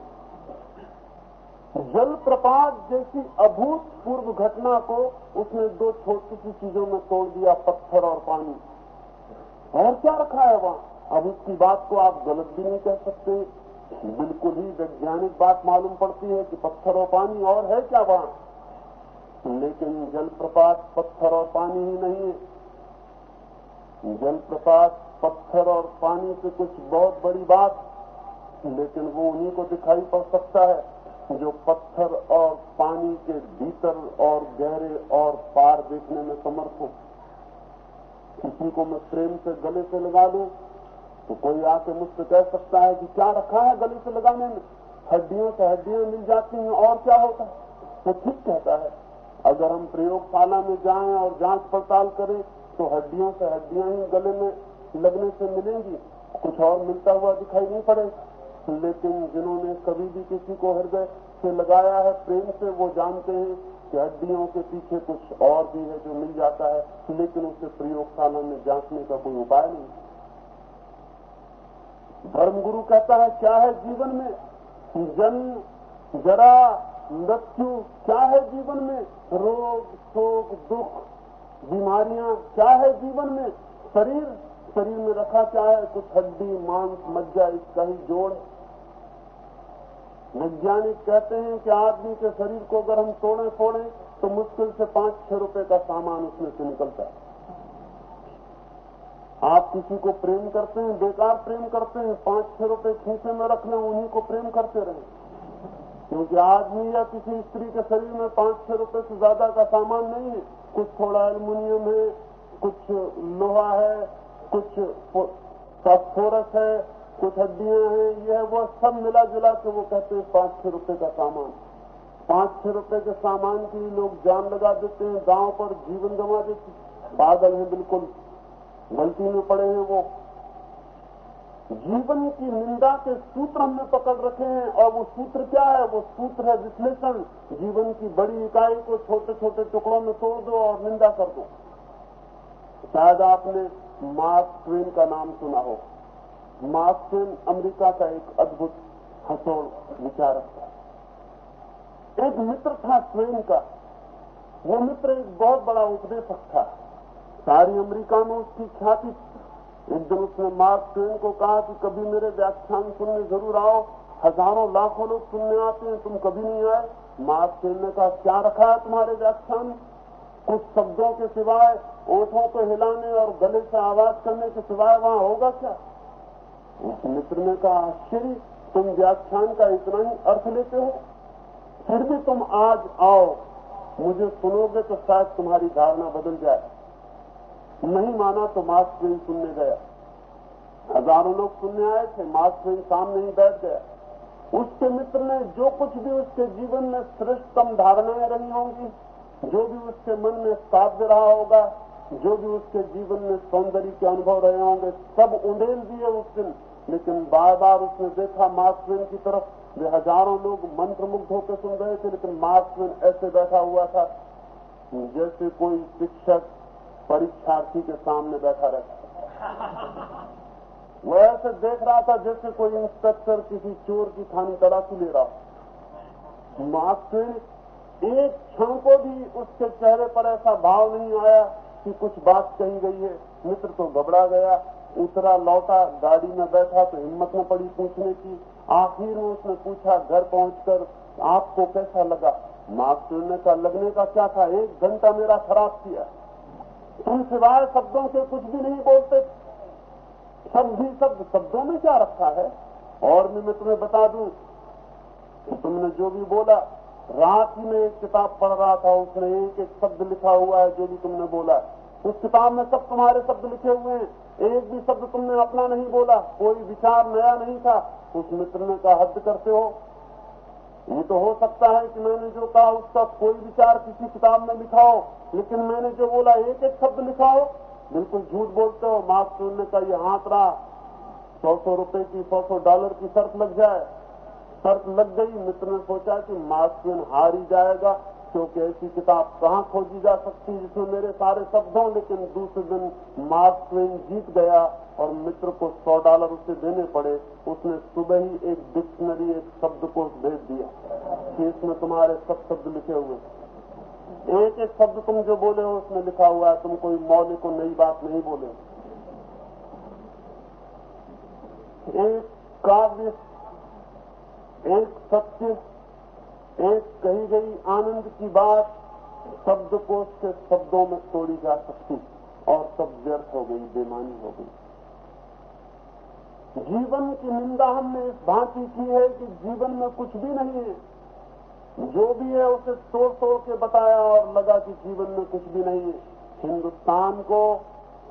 जल प्रपात जैसी अभूतपूर्व घटना को उसने दो छोटी सी चीज़ों में तोड़ दिया, पत्थर और पानी। और क्या रखा है वहाँ? अब उसकी बात को आप गलत भी नहीं कह सकते। बिल्कुल ही वैज्ञानिक बात मालूम पड़ती है कि पत्थर और पानी और है क्या वहाँ? लेकिन जलप्रपात पत्थर और पानी ही नहीं है। जलप्रपात पत्थर और पानी से कुछ बहुत बड़ी बात, लेकिन वो उन्हीं को दिखाई पड़ सकता है। जो पत्थर और पानी के भीतर और गहरे और पार देखने में समर्थ हो। किसी को मैं प्रेम से गले से लगा लू तो कोई आके मुझसे कह सकता है कि क्या रखा है गले से लगाने में? हड्डियों से हड्डियाँ मिल जाती हैं, और क्या होता है? वो ठीक कहता है, अगर हम प्रयोगशाला में जाएँ और जाँच पड़ताल करें तो हड्डियों से हड्डियाँ ही गले में लगने से मिलेंगी, कुछ और मिलता हुआ दिखाई नहीं पड़े लेकिन जिन्होंने कभी भी किसी को हृदय से लगाया है, प्रेम से, वो जानते हैं कि हड्डियों के पीछे कुछ और भी है जो मिल जाता है, लेकिन उसे प्रयोगशाला में जांचने का कोई उपाय नहीं। धर्मगुरु कहता है, क्या है जीवन में? जन्म, जरा, मृत्यु, क्या है जीवन में? रोग, शोक, दुख, बीमारियाँ, क्या है जीवन में? शरीर शरीर में रखा क्या है? कुछ हड्डी, मांस, मज्जा इसका ही जोड़ वैज्ञानिक कहते हैं कि आदमी के शरीर को अगर हम तोड़े, फोड़े तो मुश्किल से पाँच छह रुपए का सामान उसमें से निकलता है। आप किसी को प्रेम करते हैं, बेकार प्रेम करते हैं पाँच छह रुपए खींचे में रख लें उन्हीं को प्रेम करते रहे। क्योंकि आदमी या किसी स्त्री के शरीर में पाँच छह रुपए से ज़्यादा का सामान नहीं है। कुछ थोड़ा एल्यूमिनियम है, कुछ लोहा है, कुछ फॉस्फोरस है कुछ हड्डियाँ हैं यह वो सब मिला जुला के वो कहते हैं पाँच छह रुपए का सामान। पाँच छह रुपए के सामान की लोग जान लगा देते हैं, गाँव पर जीवन गंवा देते पागल है बिल्कुल गलती में पड़े हैं वो। जीवन की निंदा के सूत्र हमने पकड़ रखे हैं, और वो सूत्र क्या है? वो सूत्र है विश्लेषण। जीवन की बड़ी इकाई को छोटे छोटे टुकड़ों में तोड़ दो और निंदा कर दो। शायद आपने मार्क ट्वेन का नाम सुना हो। मार्क ट्वेन अमेरिका का एक अद्भुत हसोड़ विचारक था। एक मित्र था स्वयं का। वो मित्र एक बहुत बड़ा उपदेशक था। सारी अमेरिका में उसकी ख्याति एक दिन उसने मार्क ट्वेन को कहा कि कभी मेरे व्याख्यान सुनने ज़रूर आओ। हज़ारों, लाखों लोग सुनने आते हैं, तुम कभी नहीं आए। मार्क ट्वेन ने कहा, क्या रखा है तुम्हारे व्याख्यान? कुछ शब्दों के सिवाय, ओठों को हिलाने और गले से आवाज़ करने के सिवाय वहाँ होगा क्या? उस मित्र ने कहा, आश्चर्य, तुम व्याख्यान का इतना ही अर्थ लेते हो? फिर भी तुम आज आओ, मुझे सुनोगे तो शायद तुम्हारी धारणा बदल जाए। नहीं माना तो मास्क ट्वेन सुनने गया। हज़ारों लोग सुनने आए थे मास्क ट्वेन सामने ही बैठ गया। उसके मित्र ने जो कुछ भी उसके जीवन में श्रेष्ठतम धारणाएँ रही होंगी, जो भी उसके मन में साध्य रहा होगा जो भी उसके जीवन में सौंदर्य के अनुभव रहे होंगे, सब उंडेल दिए उस दिन लेकिन बार बार उसने देखा मार्क ट्वेन की तरफ़ वे हज़ारों लोग मंत्र मुग्ध होकर सुन रहे थे, लेकिन मार्क ट्वेन ऐसे बैठा हुआ था, जैसे कोई शिक्षक परीक्षार्थी के सामने बैठा रहता वो ऐसे देख रहा था जैसे कोई इंस्पेक्टर किसी चोर की थानी तलाशी ले रहा मास्क एक क्षण को भी उसके चेहरे पर ऐसा भाव नहीं आया कि कुछ बात कही गई है। मित्र तो घबरा गया। उतरा, लौटा, गाड़ी में बैठा तो हिम्मत न पड़ी पूछने की। आखिर में उसने पूछा, घर पहुंचकर आपको कैसा लगा? मास्टर ने कहा लगने का क्या था? एक घंटा मेरा खराब किया। तुम सिवाय शब्दों से कुछ भी नहीं बोलते। शब्द ही शब्द, शब्दों में क्या रखा है? और भी मैं तुम्हें बता दूँ कि तुमने जो भी बोला, रात ही में एक किताब पढ़ रहा था। उसने एक एक शब्द लिखा हुआ है जो भी तुमने बोला। उस किताब में सब तुम्हारे शब्द लिखे हुए हैं। एक भी शब्द तुमने अपना नहीं बोला, कोई विचार नया नहीं था। उस मित्र ने कहा, हद करते हो। ये तो हो सकता है कि मैंने जो कहा, उसका कोई विचार किसी किताब में लिखा हो, लेकिन मैंने जो बोला एक एक शब्द लिखा हो। बिल्कुल झूठ बोलते हो मास्टर ने कहा ये हाथ रहा सौ सौ रुपए की सौ सौ डॉलर की शर्त लग जाए। शर्त लग गई, मित्र ने सोचा कि मास्टर हार ही जाएगा। क्योंकि ऐसी किताब कहाँ खोजी जा सकती जिसमें मेरे सारे शब्द हों लेकिन दूसरे दिन मार्क ट्वेन जीत गया और मित्र को सौ डॉलर उसे देने पड़े। उसने सुबह ही एक डिक्शनरी, एक शब्द को भेज दिया। कि इसमें तुम्हारे सब शब्द लिखे हुए। एक एक शब्द तुम जो बोले हो, उसमें लिखा हुआ है। तुम कोई मौलिक और नई बात नहीं बोले। एक काव्य, एक सत्य एक कही गई आनंद की बात शब्द के शब्दों में तोड़ी जा सकती और सब व्यर्थ हो गई, बेमानी हो गई। जीवन की निंदा हमने इस भांति की है कि जीवन में कुछ भी नहीं है। जो भी है उसे तोड़ तोड़ के बताया और लगा कि जीवन में कुछ भी नहीं है। हिंदुस्तान को,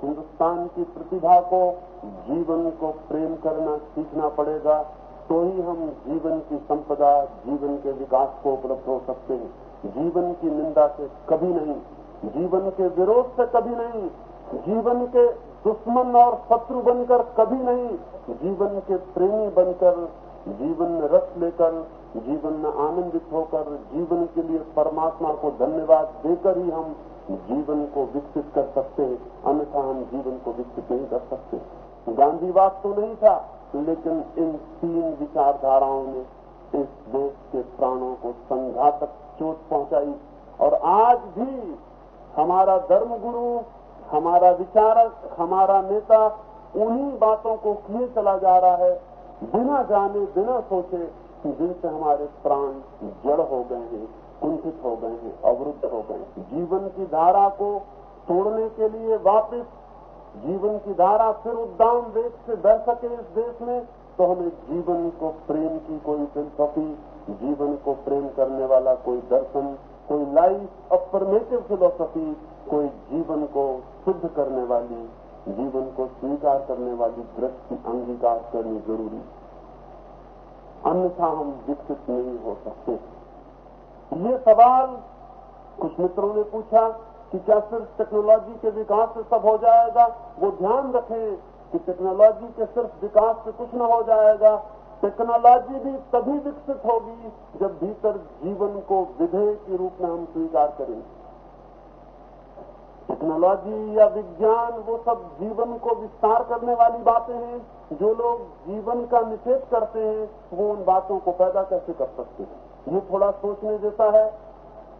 हिंदुस्तान की प्रतिभा को, जीवन को प्रेम करना, सीखना पड़ेगा। तो ही हम जीवन की संपदा, जीवन के विकास को उपलब्ध हो सकते हैं। जीवन की निंदा से कभी नहीं, जीवन के विरोध से कभी नहीं, जीवन के दुश्मन और शत्रु बनकर कभी नहीं, जीवन के प्रेमी बनकर, जीवन में रस लेकर, जीवन में आनंदित होकर, जीवन के लिए परमात्मा को धन्यवाद देकर ही हम जीवन को विकसित कर सकते हैं। अन्यथा हम जीवन को विकसित नहीं कर सकते। गांधीवाद तो नहीं था। लेकिन इन तीन विचारधाराओं ने इस देश के प्राणों को संघातक चोट पहुंचाई। और आज भी हमारा धर्मगुरु, हमारा विचारक, हमारा नेता उन्हीं बातों को किए चला जा रहा है, बिना जाने, बिना सोचे, जिनसे हमारे प्राण जड़ हो गए हैं, कुंठित हो गए हैं, अवरुद्ध हो गए हैं। जीवन की धारा को तोड़ने के लिए वापस जीवन की धारा फिर उद्दाम वेग से बह सके इस देश में तो हमें जीवन को प्रेम की कोई फिलोसफी जीवन को प्रेम करने वाला कोई दर्शन, कोई लाइफ अफर्मेटिव फिलोसफी कोई जीवन को सिद्ध करने वाली, जीवन को स्वीकार करने वाली दृष्टि अंगीकार करनी ज़रूरी। अन्यथा हम विकसित नहीं हो सकते। ये सवाल कुछ मित्रों ने पूछा कि क्या सिर्फ़ टेक्नोलॉजी के विकास से सब हो जाएगा? वो ध्यान रखें कि टेक्नोलॉजी के सिर्फ़ विकास से कुछ न हो जाएगा। टेक्नोलॉजी भी तभी विकसित होगी जब भीतर जीवन को विधेय के रूप में हम स्वीकार करेंगे टेक्नोलॉजी या विज्ञान, वो सब जीवन को विस्तार करने वाली बातें हैं। जो लोग जीवन का निषेध करते हैं, वो उन बातों को पैदा कैसे कर सकते हैं? ये थोड़ा सोचने जैसा है।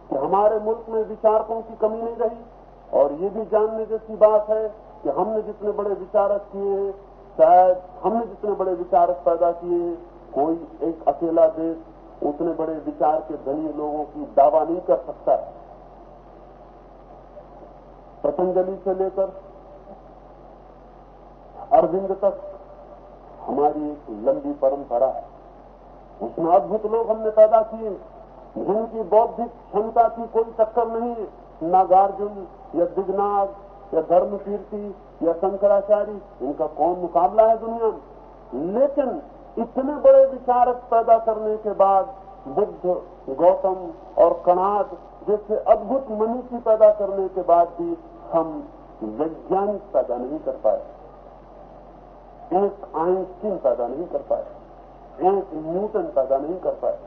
कि हमारे मुल्क में विचारकों की कमी नहीं रही। और ये भी जानने जैसी बात है कि हमने जितने बड़े विचारक किए हैं, शायद हमने जितने बड़े विचारक पैदा किए हैं, कोई एक अकेला देश उतने बड़े विचार के धनी लोगों की दावा नहीं कर सकता पतंजलि से लेकर अरविंद तक हमारी एक लंबी परंपरा है। उसमें अद्भुत लोग हमने पैदा किए जिनकी बौद्धिक क्षमता की कोई टक्कर नहीं है नागार्जुन, या दिग्नाग, या धर्म कीर्ति या शंकराचार्य, इनका कौन मुकाबला है दुनिया में? लेकिन इतने बड़े विचारक पैदा करने के बाद बुद्ध, गौतम और कणाद जैसे अद्भुत मनुष्य पैदा करने के बाद भी हम वैज्ञानिक पैदा नहीं कर पाए। एक आइंस्टीन पैदा नहीं कर पाए। एक न्यूटन पैदा नहीं कर पाए।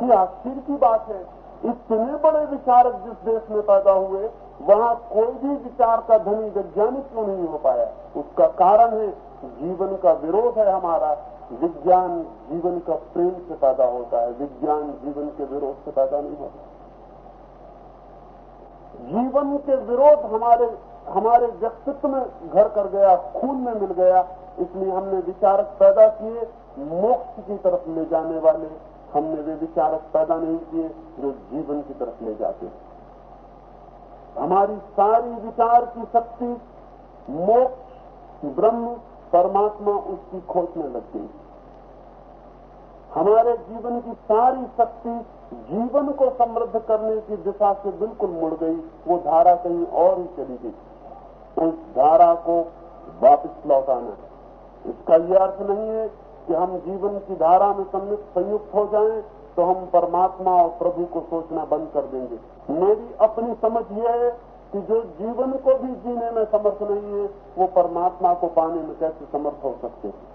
ये आश्चर्य की बात है। इतने बड़े विचारक जिस देश में पैदा हुए, वहाँ कोई भी विचार का धनी वैज्ञानिक क्यों नहीं हो पाया? उसका कारण है, जीवन का विरोध है हमारा। विज्ञान जीवन का प्रेम से पैदा होता है। विज्ञान जीवन के विरोध से पैदा नहीं होता। जीवन के विरोध हमारे हमारे व्यक्तित्व में घर कर गया, खून में मिल गया। इसलिए हमने विचारक पैदा किए, मोक्ष की तरफ़ ले जाने वाले। हमने वे विचारक पैदा नहीं किए जो जीवन की तरफ़ ले जाते हमारी सारी विचार की शक्ति मोक्ष, ब्रह्म, परमात्मा उसकी खोज में लग गई। हमारे जीवन की सारी शक्ति जीवन को समृद्ध करने की दिशा से बिल्कुल मुड़ गई, वो धारा कहीं और ही चली गई। उस धारा को वापस लौटाना है। इसका यह अर्थ नहीं है कि हम जीवन की धारा में सम्मिलित संयुक्त हो जाएँ तो हम परमात्मा और प्रभु को सोचना बंद कर देंगे। मेरी अपनी समझ यह है कि जो जीवन को भी जीने में समर्थ नहीं है, वो परमात्मा को पाने में कैसे समर्थ हो सकते हैं?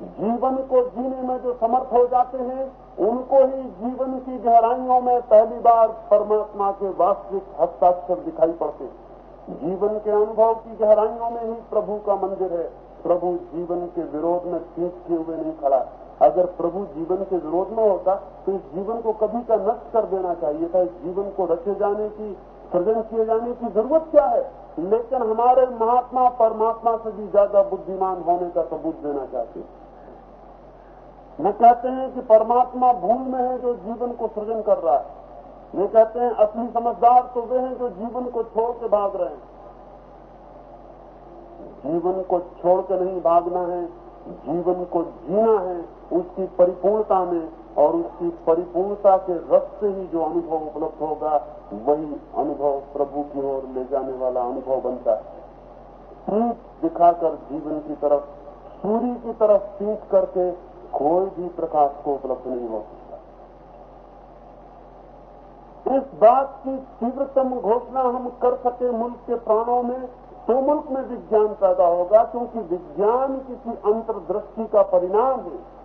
जीवन को जीने में जो समर्थ हो जाते हैं, उनको ही जीवन की गहराइयों में पहली बार परमात्मा के वास्तविक हस्ताक्षर दिखाई पड़ते हैं। जीवन के अनुभव की गहराइयों में ही प्रभु का मंदिर है। प्रभु जीवन के विरोध में पीठ किए हुए नहीं खड़ा। अगर प्रभु जीवन के विरोध में होता तो इस जीवन को कभी का नष्ट कर देना चाहिए था। इस जीवन को रचे जाने की, सृजन किए जाने की ज़रूरत क्या है? लेकिन हमारे महात्मा, परमात्मा से भी ज़्यादा बुद्धिमान होने का सबूत देना चाहते वो कहते हैं कि परमात्मा भूल में है जो जीवन को सृजन कर रहा है। वे कहते हैं, असली समझदार तो वे हैं जो जीवन को छोड़ के भाग रहे हैं। जीवन को छोड़ के नहीं भागना है, जीवन को जीना है उसकी परिपूर्णता में और उसकी परिपूर्णता के रस से ही जो अनुभव उपलब्ध होगा, वही अनुभव प्रभु की ओर ले जाने वाला अनुभव बनता है। पीठ दिखाकर जीवन की तरफ़, सूर्य की तरफ़ पीठ करके कोई भी प्रकाश को उपलब्ध नहीं हो सकता। इस बात की तीव्रतम घोषणा हम कर सके मुल्क के प्राणों में तो मुल्क में विज्ञान पैदा होगा, क्योंकि विज्ञान किसी अंतर्दृष्टि का परिणाम है।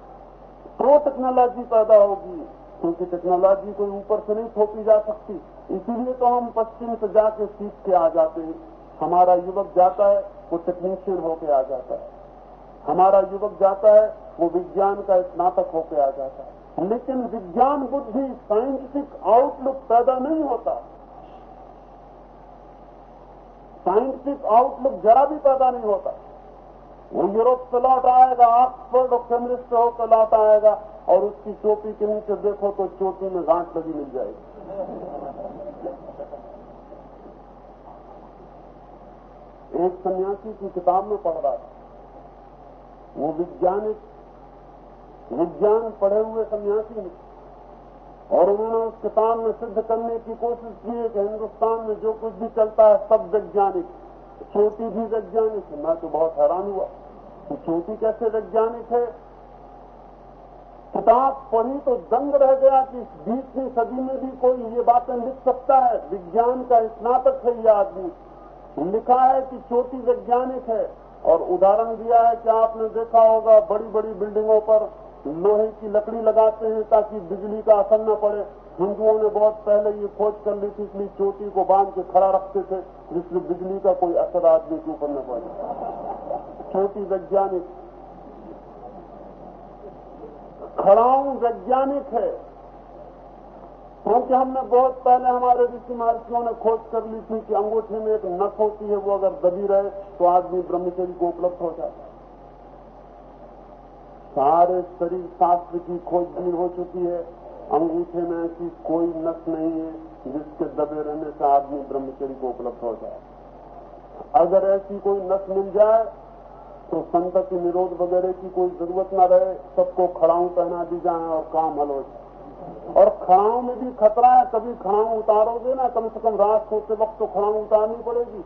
तो टेक्नोलॉजी पैदा होगी, क्योंकि टेक्नोलॉजी कोई ऊपर से नहीं थोपी जा सकती। इसीलिए तो हम पश्चिम से जाके सीख के आ जाते हैं। हमारा युवक जाता है, वो टेक्नीशियन होके आ जाता है। हमारा युवक जाता है, वो विज्ञान का स्नातक होकर आ जाता है। लेकिन विज्ञान बुद्धि साइंटिफिक आउटलुक पैदा नहीं होता। साइंटिफिक आउटलुक जरा भी पैदा नहीं होता। वो यूरोप से लौट आएगा, ऑक्सफोर्ड और कैम्ब्रिज से होकर लौट आएगा, और उसकी चोटी के नीचे देखो तो चोटी में गांठ लगी मिल जाएगी। एक सन्यासी की किताब में पढ़ रहा था। वो विज्ञानिक, विज्ञान पढ़े हुए सन्यासी हैं और उन्होंने उस किताब में सिद्ध करने की कोशिश की है कि हिंदुस्तान में जो कुछ भी चलता है सब वैज्ञानिक। चोटी भी वैज्ञानिक है। मैं तो बहुत हैरान हुआ कि चोटी कैसे वैज्ञानिक है? किताब पढ़ी तो दंग रह गया कि बीसवीं सदी में भी कोई ये बातें लिख सकता है। विज्ञान का स्नातक है ये आदमी। लिखा है कि चोटी वैज्ञानिक है। और उदाहरण दिया है कि आपने देखा होगा बड़ी बड़ी बिल्डिंगों पर लोहे की लकड़ी लगाते हैं ताकि बिजली का असर न पड़े। हिंदुओं ने बहुत पहले ये खोज कर ली थी इसलिए चोटी को बाँध के खड़ा रखते थे, जिससे बिजली का कोई असर आदमी के ऊपर न पड़े। चोटी वैज्ञानिक। खड़ाऊ वैज्ञानिक है। क्योंकि हमने बहुत पहले हमारे ऋषि महर्षियों ने खोज कर ली थी कि अंगूठे में एक नस होती है, वो अगर दबी रहे तो आदमी ब्रह्मचर्य को उपलब्ध हो जाता है। सारे शरीर शास्त्र की खोजबीन हो चुकी है। अंगूठे में ऐसी कोई नस नहीं है जिसके दबे रहने से आदमी ब्रह्मचर्य को उपलब्ध हो जाए। अगर ऐसी कोई नस मिल जाए तो संतति निरोध वगैरह की कोई ज़रूरत न रहे, सबको खड़ाऊ पहना दी जाए और काम हल हो जाए। और खड़ाऊ में भी खतरा है कभी खड़ाऊ उतारोगे ना, कम से कम रात होते वक्त तो खड़ाऊ उतारनी पड़ेगी।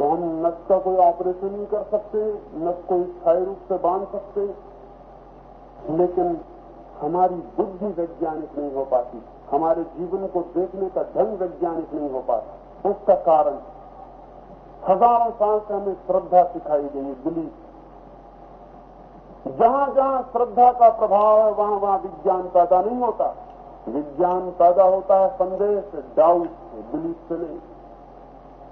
तो हम नस का कोई ऑपरेशन नहीं कर सकते नस को स्थायी रूप से बाँध सकते, लेकिन हमारी बुद्धि वैज्ञानिक नहीं हो पाती, हमारे जीवन को देखने का ढंग वैज्ञानिक नहीं हो पाता। उसका कारण, हज़ारों साल से हमें श्रद्धा सिखाई गई बिलीफ जहाँ जहाँ श्रद्धा का प्रभाव है, वहाँ वहाँ विज्ञान पैदा नहीं होता। विज्ञान पैदा होता है संदेह से डाउट से बिलीफ से नहीं।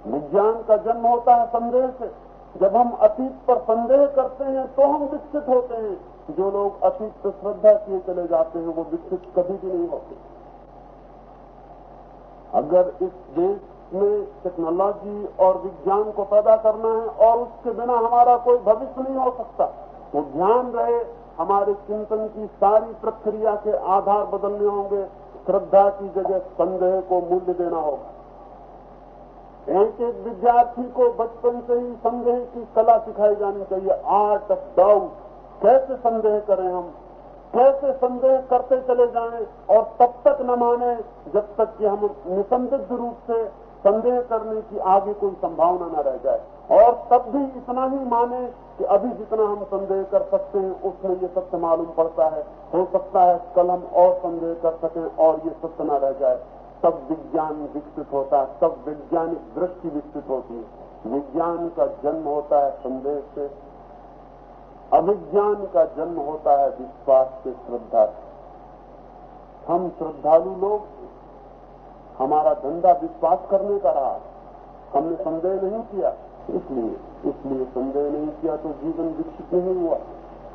विज्ञान का जन्म होता है संदेह से। जब हम अतीत पर संदेह करते हैं तो हम विकसित होते हैं। जो लोग अतीत पर श्रद्धा किए चले जाते हैं, वो विकसित कभी भी नहीं होते। अगर इस देश में टेक्नोलॉजी और विज्ञान को पैदा करना है, और उसके बिना हमारा कोई भविष्य नहीं हो सकता तो ध्यान रहे, हमारे चिंतन की सारी प्रक्रिया के आधार बदलने होंगे। श्रद्धा की जगह संदेह को मूल्य देना होगा। एक एक विद्यार्थी को बचपन से ही संदेह की कला सिखाई जानी चाहिए। आर्ट ऑफ़ डाउट कैसे संदेह करें हम? कैसे संदेह करते चले जाएँ और तब तक न माने जब तक कि हम निसंदिग्ध रूप से संदेह करने की आगे कोई संभावना न रह जाए। और तब भी इतना ही माने कि अभी जितना हम संदेह कर सकते हैं, उसमें ये सत्य मालूम पड़ता है। हो सकता है कल हम और संदेह कर सकें और ये सत्य न रह जाए। तब विज्ञान विकसित होता है तब वैज्ञानिक दृष्टि विकसित होती है। विज्ञान का जन्म होता है संदेह से, अविज्ञान का जन्म होता है विश्वास से, श्रद्धा से। हम श्रद्धालु लोग हमारा धंधा विश्वास करने का रहा। हमने संदेह नहीं किया। इसलिए इसलिए संदेह नहीं किया तो जीवन विकसित नहीं हुआ।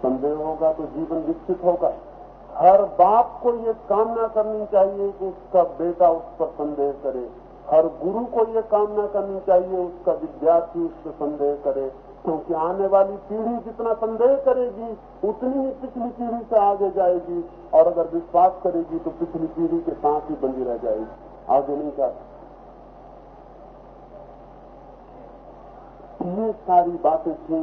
संदेह होगा तो जीवन विकसित होगा। हर बाप को ये कामना करनी चाहिए कि उसका बेटा उस पर संदेह करे। हर गुरु को ये कामना करनी चाहिए उसका विद्यार्थी उस पर संदेह करे। क्योंकि आने वाली पीढ़ी जितना संदेह करेगी, उतनी ही पिछली पीढ़ी से आगे जाएगी। और अगर विश्वास करेगी तो पिछली पीढ़ी के साथ ही बंदी रह जाएगी। आगे नहीं जा ये सारी बातें थी।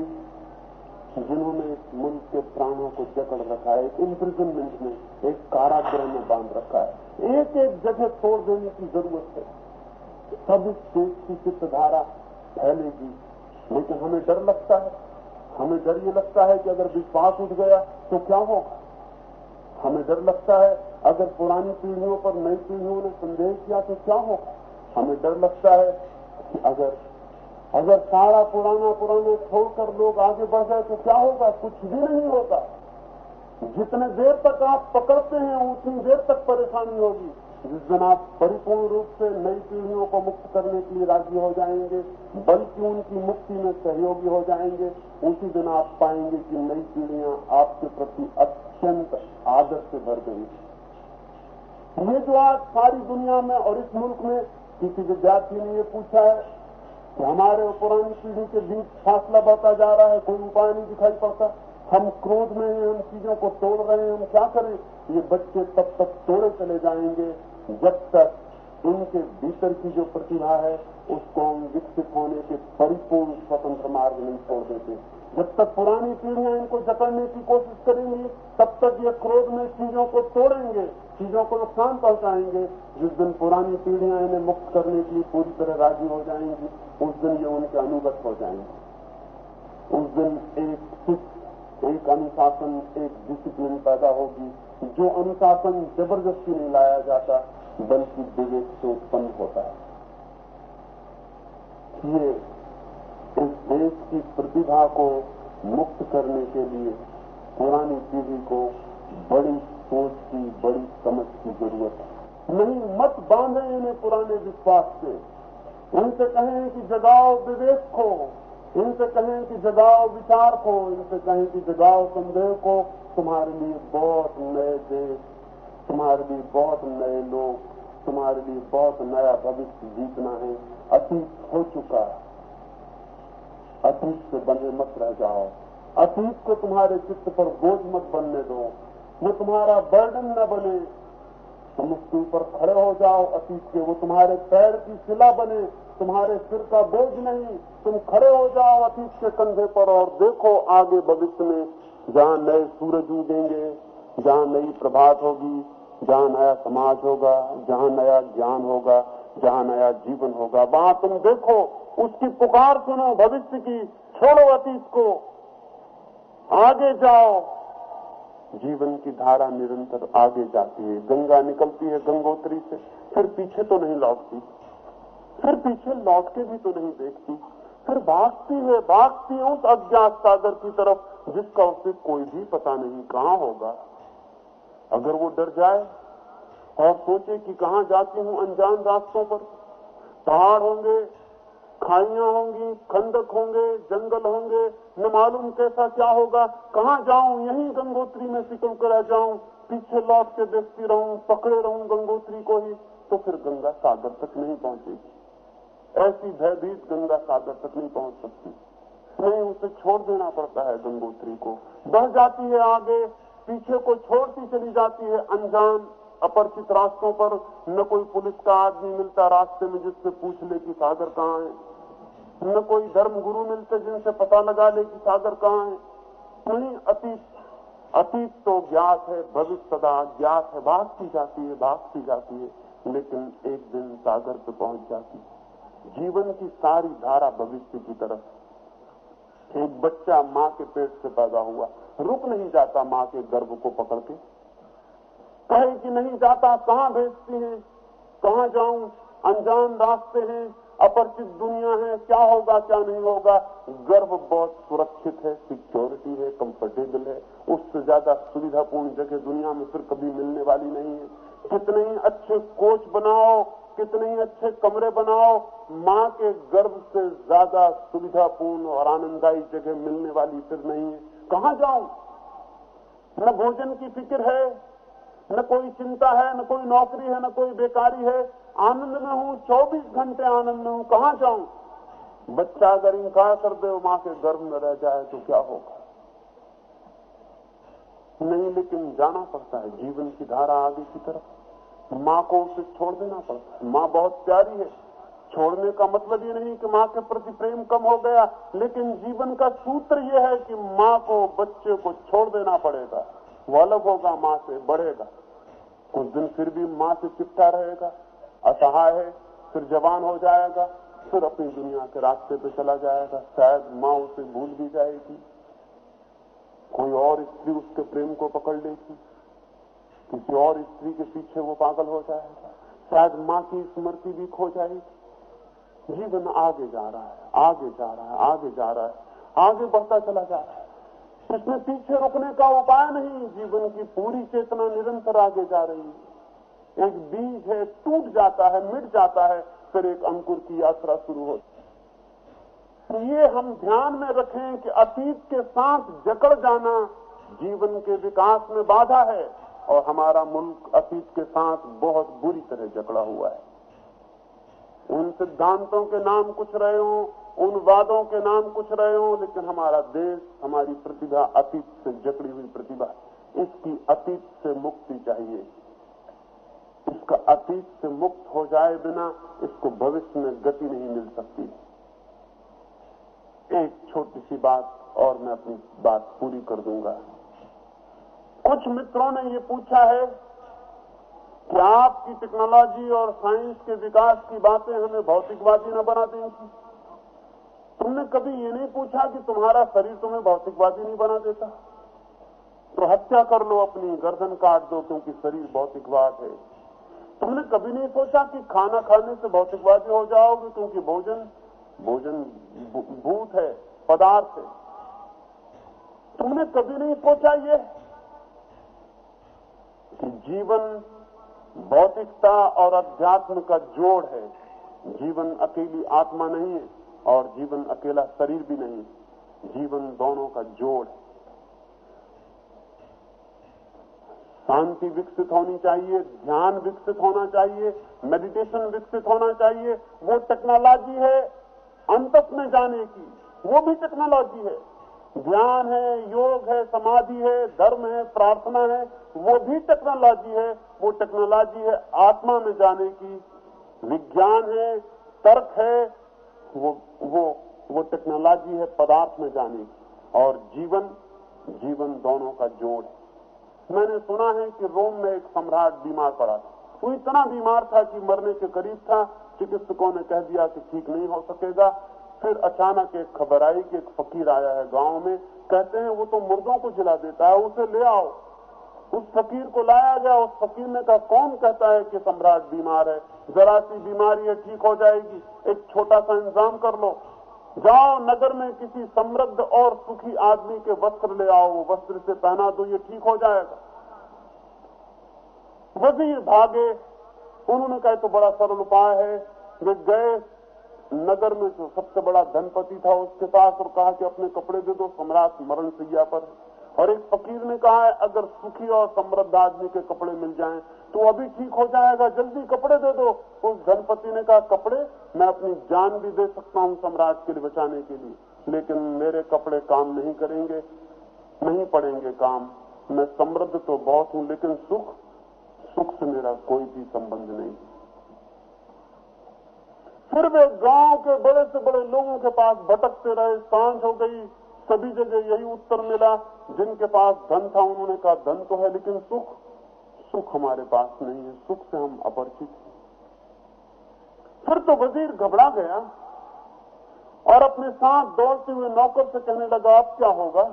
जिन्होंने मुल्क के प्राणों को जकड़ रखा है एक इम्प्रिजनमेंट में एक कारागृह में बाँध रखा है। एक एक जगह तोड़ देने की ज़रूरत है। सब इस देश की चित्तधारा फैलेगी। लेकिन हमें डर लगता है। हमें डर ये लगता है कि अगर विश्वास उठ गया तो क्या होगा? हमें डर लगता है, अगर पुरानी पीढ़ियों पर नई पीढ़ियों ने संदेह किया तो क्या होगा? हमें डर लगता है कि अगर अगर सारा पुराना पुराना छोड़कर लोग आगे बढ़ जाए तो क्या होगा? कुछ भी नहीं होगा। जितने देर तक आप पकड़ते हैं, उतनी देर तक परेशानी होगी। जिस दिन आप परिपूर्ण रूप से नई पीढ़ियों को मुक्त करने के लिए राज़ी हो जाएँगे, बल्कि उनकी मुक्ति में सहयोगी हो जाएँगे, उसी दिन आप पाएँगे कि नई पीढ़ियाँ आपके प्रति अत्यंत आदर से भर गई। ये जो आज सारी दुनिया में और इस मुल्क में किसी विद्यार्थी ने ये पूछा है कि हमारे पुरानी पीढ़ी के बीच फासला बढ़ता जा रहा है, कोई उपाय नहीं दिखाई पड़ता। हम क्रोध में हैं, हम चीज़ों को तोड़ रहे हैं, हम क्या करें? ये बच्चे तब तक तोड़े चले जाएँगे, जब तक उनके भीतर की जो प्रतिभा है, उसको हम विकसित होने के परिपूर्ण स्वतंत्र मार्ग नहीं छोड़ देते। जब तक पुरानी पीढ़ियाँ इनको जकड़ने की कोशिश करेंगी, तब तक ये क्रोध में चीज़ों को तोड़ेंगे, चीज़ों को नुकसान पहुंचाएँगे। जिस दिन पुरानी पीढ़ियाँ इन्हें मुक्त करने के लिए पूरी तरह राज़ी हो जाएँगी उस दिन ये उनके अनुगत हो जाएँगे। उस दिन एक सिख, एक अनुशासन, एक डिसिप्लिन पैदा होगी, जो अनुशासन ज़बरदस्ती नहीं लाया जाता, बल्कि विवेक से उत्पन्न होता है। ये इस देश की प्रतिभा को मुक्त करने के लिए पुरानी पीढ़ी को बड़ी सोच की, बड़ी समझ की ज़रूरत है। नहीं, मत बांधे इन्हें पुराने विश्वास से। इनसे कहें कि जगाओ विवेक को, इनसे कहें कि जगाओ विचार को, इनसे कहें कि जगाओ संदेह को। तुम्हारे लिए बहुत नए देश, तुम्हारे लिए बहुत नए लोग, तुम्हारे लिए बहुत नया भविष्य जीतना है। अतीत हो चुका अतीत से बने मत रह जाओ। अतीत को तुम्हारे चित्त पर बोझ मत बनने दो। वो तुम्हारा बर्डन न बने। तुम उसके ऊपर खड़े हो जाओ, अतीत के वो तुम्हारे पैर की सिला बने, तुम्हारे सिर का बोझ नहीं। तुम खड़े हो जाओ अतीत के कंधे पर और देखो आगे भविष्य में जहाँ नए सूरज उगेंगे, जहाँ नई प्रभात होगी, जहाँ नया समाज होगा, जहाँ नया ज्ञान होगा, जहाँ नया जीवन होगा। वहाँ तुम देखो, उसकी पुकार सुनो भविष्य की, छोड़ो अतीत को। आगे जाओ। जीवन की धारा निरंतर आगे जाती है, गंगा निकलती है गंगोत्री से, फिर पीछे तो नहीं लौटती, फिर पीछे लौट के भी तो नहीं देखती, फिर भागती है भागती है उस अज्ञात सागर की तरफ़, जिसका उसे कोई भी पता नहीं कहाँ होगा। अगर वो डर जाए और सोचे कि कहाँ जाती हूँ अनजान रास्तों पर, पहाड़ होंगे, खाइया होंगी, खंडक होंगे, जंगल होंगे न मालूम कैसा क्या होगा, कहाँ जाऊँ, यहीं गंगोत्री में सिकम कर रह जाऊँ, पीछे लौट के देखती रहूँ, पकड़े रहूँ गंगोत्री को ही तो फिर गंगा सागर तक नहीं पहुंचेगी। ऐसी भयभीत गंगा सागर तक नहीं पहुँच सकती। नहीं, उसे छोड़ देना पड़ता है गंगोत्री को। बह जाती है आगे, पीछे को छोड़ती चली जाती है अनजान, अपरिचित रास्तों पर। न कोई पुलिस का आदमी मिलता रास्ते में जिससे पूछ ले कि सागर कहाँ है। न कोई धर्म गुरु मिलते जिनसे पता लगा ले कि सागर कहाँ है। नहीं अतीत अतीत तो ज्ञात है, भविष्य सदा ज्ञात है। भागती जाती है भागती जाती है, लेकिन एक दिन सागर पे पहुँच जाती है। जीवन की सारी धारा भविष्य की तरफ़। एक बच्चा माँ के पेट से पैदा हुआ। रुक नहीं जाता माँ के गर्भ को पकड़ के। कहे कि नहीं जाता, कहाँ भेजती है? कहाँ जाऊँ? अनजान रास्ते हैं। अपरिचित दुनिया है, क्या होगा, क्या नहीं होगा? गर्भ बहुत सुरक्षित है सिक्योरिटी है कंफर्टेबल है। उससे ज़्यादा सुविधापूर्ण जगह दुनिया में फिर कभी मिलने वाली नहीं है। कितने ही अच्छे कोच बनाओ, कितने ही अच्छे कमरे बनाओ, माँ के गर्भ से ज़्यादा सुविधापूर्ण और आनंददायी जगह मिलने वाली फिर नहीं है। कहाँ जाऊँ? न भोजन की फ़िक्र है, न कोई चिंता है, न कोई नौकरी है, न कोई बेकारी है। आनंद में हूँ 24 घंटे आनंद में हूँ, कहाँ जाऊँ? बच्चा अगर इनकार कर दे, माँ के गर्भ में रह जाए तो क्या होगा? नहीं, लेकिन जाना पड़ता है, जीवन की धारा आगे की तरफ़। माँ को उसे छोड़ देना पड़ता है। माँ बहुत प्यारी है। छोड़ने का मतलब ये नहीं कि माँ के प्रति प्रेम कम हो गया, लेकिन जीवन का सूत्र यह है कि माँ को, बच्चे को छोड़ देना पड़ेगा। वो अलग होगा, माँ से बढ़ेगा। कुछ दिन फिर भी माँ से चिपटा रहेगा। असहाय है, फिर जवान हो जाएगा, फिर अपनी दुनिया के रास्ते पे चला जाएगा। शायद माँ उसे भूल भी जाएगी। कोई और स्त्री उसके प्रेम को पकड़ लेगी। किसी और स्त्री के पीछे वो पागल हो जाएगा। शायद माँ की स्मृति भी खो जाएगी। जीवन आगे जा रहा है, आगे जा रहा है, आगे जा रहा है, आगे बढ़ता चला जा रहा है। इसमें पीछे रुकने का उपाय नहीं, जीवन की पूरी चेतना निरंतर आगे जा रही है। एक बीज है, टूट जाता है, मिट जाता है, फिर एक अंकुर की यात्रा शुरू होती तो ये हम ध्यान में रखें कि अतीत के साथ जकड़ जाना जीवन के विकास में बाधा है और हमारा मुल्क अतीत के साथ बहुत बुरी तरह जकड़ा हुआ है। उन सिद्धांतों के नाम कुछ रहे हों, उन वादों के नाम कुछ रहे हो, लेकिन हमारा देश, हमारी प्रतिभा अतीत से जकड़ी हुई प्रतिभा इसकी अतीत से मुक्ति चाहिए। इसका अतीत से मुक्त हो जाए बिना इसको भविष्य में गति नहीं मिल सकती। एक छोटी सी बात और मैं अपनी बात पूरी कर दूँगा। कुछ मित्रों ने ये पूछा है कि आपकी टेक्नोलॉजी और साइंस के विकास की बातें हमें भौतिकवादी न बना देंगी तुमने कभी ये नहीं पूछा कि तुम्हारा शरीर तुम्हें भौतिकवादी नहीं बना देता? तो हत्या कर लो अपनी गर्दन काट दो क्योंकि शरीर भौतिकवाद है। तुमने कभी नहीं सोचा कि खाना खाने से भौतिकवादी हो जाओगे क्योंकि भोजन भोजन भूत है, पदार्थ है। तुमने कभी नहीं सोचा ये कि जीवन भौतिकता और अध्यात्म का जोड़ है। जीवन अकेली आत्मा नहीं है और जीवन अकेला शरीर भी नहीं जीवन दोनों का जोड़ है। शांति विकसित होनी चाहिए, ध्यान विकसित होना चाहिए मेडिटेशन विकसित होना चाहिए। वो टेक्नोलॉजी है अंत में जाने की, वो भी टेक्नोलॉजी है। ध्यान है, योग है, समाधि है, धर्म है, प्रार्थना है, वो भी टेक्नोलॉजी है। वो टेक्नोलॉजी है आत्मा में जाने की। विज्ञान है, तर्क है, वो वो वो टेक्नोलॉजी है पदार्थ में जाने की। और जीवन जीवन दोनों का जोड़ है। मैंने सुना है कि रोम में एक सम्राट बीमार पड़ा वो इतना बीमार था कि मरने के करीब था, चिकित्सकों ने कह दिया कि ठीक नहीं हो सकेगा। फिर अचानक एक खबर आई कि एक फकीर आया है गाँव में। कहते हैं, वो तो मुर्दों को जिला देता है, उसे ले आओ। उस फकीर को लाया गया। उस फकीर ने कहा, कौन कहता है कि सम्राट बीमार है? जरा सी बीमारी है, ठीक हो जाएगी। एक छोटा सा इंतज़ाम कर लो। जाओ नगर में किसी समृद्ध और सुखी आदमी के वस्त्र ले आओ, वो वस्त्र से पहना दो, ये ठीक हो जाएगा। वज़ीर भागे, उन्होंने कहा तो बड़ा सरल उपाय है। वे गए, नगर में जो सबसे बड़ा धनपति था उसके पास और कहा कि अपने कपड़े दे दो, सम्राट मरण सैया पर। और एक फकीर ने कहा है अगर सुखी और समृद्ध आदमी के कपड़े मिल जाएँ तो अभी ठीक हो जाएगा, जल्दी कपड़े दे दो। उस धनपति ने कहा, कपड़े मैं अपनी जान भी दे सकता हूँ सम्राट के लिए बचाने के लिए, लेकिन मेरे कपड़े काम नहीं करेंगे, नहीं पड़ेंगे काम। मैं समृद्ध तो बहुत हूँ, लेकिन सुख सुख से मेरा कोई भी संबंध नहीं। फिर वे गाँव के बड़े से बड़े लोगों के पास भटकते रहे, साँझ हो गई। सभी जगह यही उत्तर मिला, जिनके पास धन था, उन्होंने कहा, धन तो है, लेकिन सुख सुख हमारे पास नहीं है, सुख से हम अपरिचित हैं। फिर तो वज़ीर घबरा गया और अपने साथ दौड़ते हुए नौकर से कहने लगा, अब क्या होगा?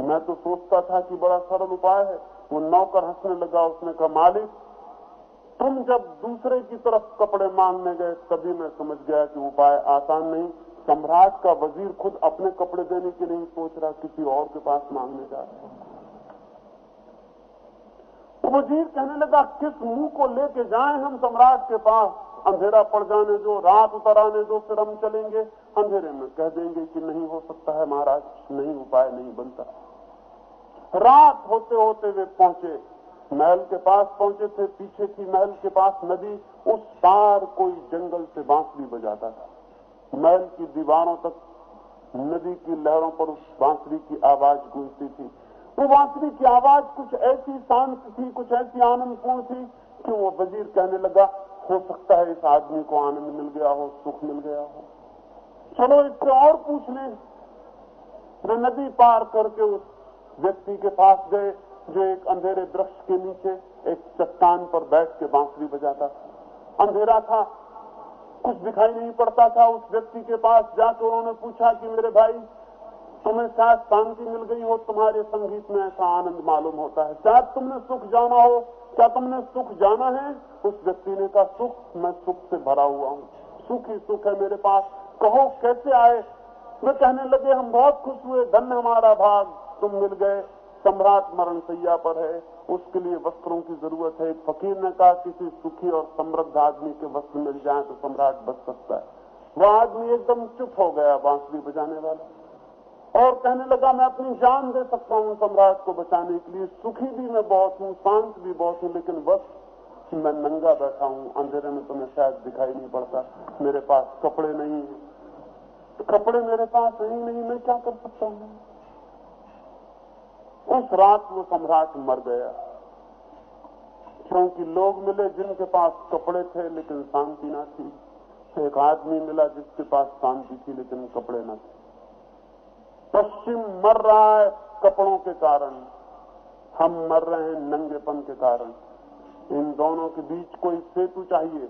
मैं तो सोचता था कि बड़ा सरल उपाय है। वो नौकर हंसने लगा, उसने कहा, मालिक, तुम जब दूसरे की तरफ़ कपड़े मांगने गए, तभी मैं समझ गया कि उपाय आसान नहीं। सम्राट का वज़ीर खुद अपने कपड़े देने के नहीं सोच रहा किसी और के पास मांगने जा रहा वज़ीर कहने लगा, किस मुँह को लेके जाएँ हम सम्राट के पास? अंधेरा पड़ जाने दो, रात उतर आने दो, फिर हम चलेंगे। अंधेरे में कह देंगे कि नहीं, हो सकता है महाराज, नहीं उपाय नहीं बनता। रात होते होते वे पहुँचे। महल के पास पहुँचे थे, पीछे थी महल के पास नदी, उस पार कोई जंगल से बांसुरी बजाता था। महल की दीवारों तक नदी की लहरों पर उस बांसुरी की आवाज़ गूंजती थी। वो बांसुरी की आवाज़ कुछ ऐसी शांत थी, कुछ ऐसी आनंदपूर्ण थी कि वो वज़ीर कहने लगा, हो सकता है इस आदमी को आनंद मिल गया हो, सुख मिल गया हो। चलो इससे और पूछ लें। वे नदी पार करके उस व्यक्ति के पास गए, जो एक अंधेरे वृक्ष के नीचे एक चट्टान पर बैठ के बांसुरी बजाता अंधेरा था कुछ दिखाई नहीं पड़ता था। उस व्यक्ति के पास जाकर उन्होंने पूछा कि, मेरे भाई, तुम्हें शायद शांति मिल गई हो? तुम्हारे संगीत में ऐसा आनंद मालूम होता है। शायद तुमने सुख जाना हो? क्या तुमने सुख जाना है? उस व्यक्ति ने कहा, सुख, मैं सुख से भरा हुआ हूँ। सुख ही सुख है मेरे पास। कहो, कैसे आए? वे कहने लगे, हम बहुत खुश हुए। धन्य हमारा भाग। तुम मिल गए। सम्राट मरण सैया पर है। उसके लिए वस्त्रों की ज़रूरत है। फकीर ने कहा, किसी सुखी और समृद्ध आदमी के वस्त्र मिल जाए तो सम्राट बच सकता है। वह आदमी एकदम चुप हो गया, बांसुरी बजाने वाला। और कहने लगा, मैं अपनी जान दे सकता हूँ सम्राट को बचाने के लिए। सुखी भी मैं बहुत हूँ, शांत भी बहुत हूँ, लेकिन बस मैं नंगा बैठा हूँ। अंधेरे में तुम्हें शायद दिखाई नहीं पड़ता। मेरे पास कपड़े नहीं है। कपड़े मेरे पास नहीं नहीं, मैं क्या कर सकता हूँ? उस रात वो सम्राट मर गया। क्योंकि लोग मिले जिनके पास कपड़े थे, लेकिन शांति ना थी। एक आदमी मिला जिसके पास शांति थी, लेकिन कपड़े न थे। पश्चिम मर रहा है कपड़ों के कारण। हम मर रहे हैं नंगेपन के कारण। इन दोनों के बीच कोई सेतु चाहिए।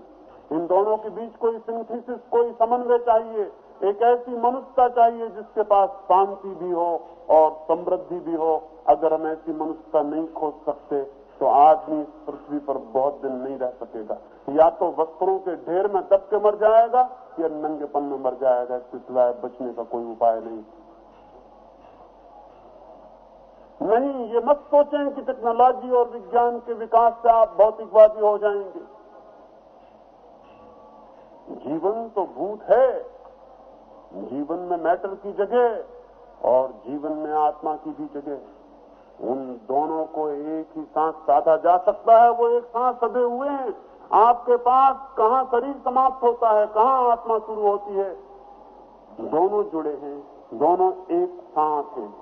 इन दोनों के बीच कोई सिंथेसिस, कोई समन्वय चाहिए। एक ऐसी मनुष्यता चाहिए जिसके पास शांति भी हो और समृद्धि भी हो, अगर हम ऐसी मनुष्यता नहीं खोज सकते तो आदमी पृथ्वी पर बहुत दिन नहीं रह सकेगा। या तो वस्त्रों के ढेर में दब के मर जाएगा, या नंगेपन में मर जाएगा, इसके सिवाय बचने का कोई उपाय नहीं। नहीं, ये मत सोचें कि टेक्नोलॉजी और विज्ञान के विकास से आप भौतिकवादी हो जाएँगे। जीवन तो भूत है। जीवन में मैटर की जगह और जीवन में आत्मा की भी जगह उन दोनों को एक ही सांस साधा जा सकता है, वो एक सांस सदे हुए हैं। आपके पास कहाँ शरीर समाप्त होता है, कहाँ आत्मा शुरू होती है? दोनों जुड़े हैं, दोनों एक सांस हैं।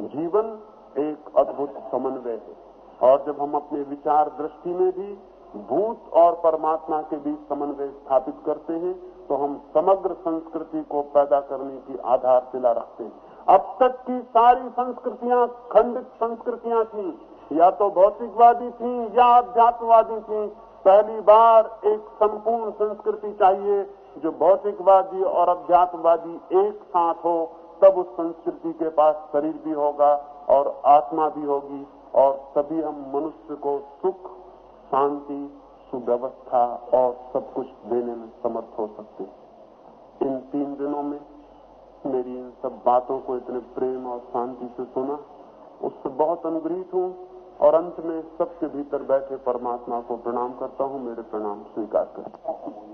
जीवन एक अद्भुत समन्वय है। और जब हम अपने विचार दृष्टि में भी भूत और परमात्मा के बीच समन्वय स्थापित करते हैं तो हम समग्र संस्कृति को पैदा करने की आधारशिला रखते हैं। अब तक की सारी संस्कृतियाँ खंडित संस्कृतियाँ थी। या तो भौतिकवादी थी या अध्यात्मवादी थी। पहली बार एक संपूर्ण संस्कृति चाहिए जो भौतिकवादी और अध्यात्मवादी एक साथ हो, तब उस संस्कृति के पास शरीर भी होगा और आत्मा भी होगी और तभी हम मनुष्य को सुख, शांति सुव्यवस्था और सब कुछ देने में समर्थ हो सकते इन तीन दिनों में मेरी इन सब बातों को इतने प्रेम और शांति से सुना, उससे बहुत अनुग्रहित हूँ और अंत में सबके भीतर बैठे परमात्मा को प्रणाम करता हूँ, मेरे प्रणाम स्वीकार करता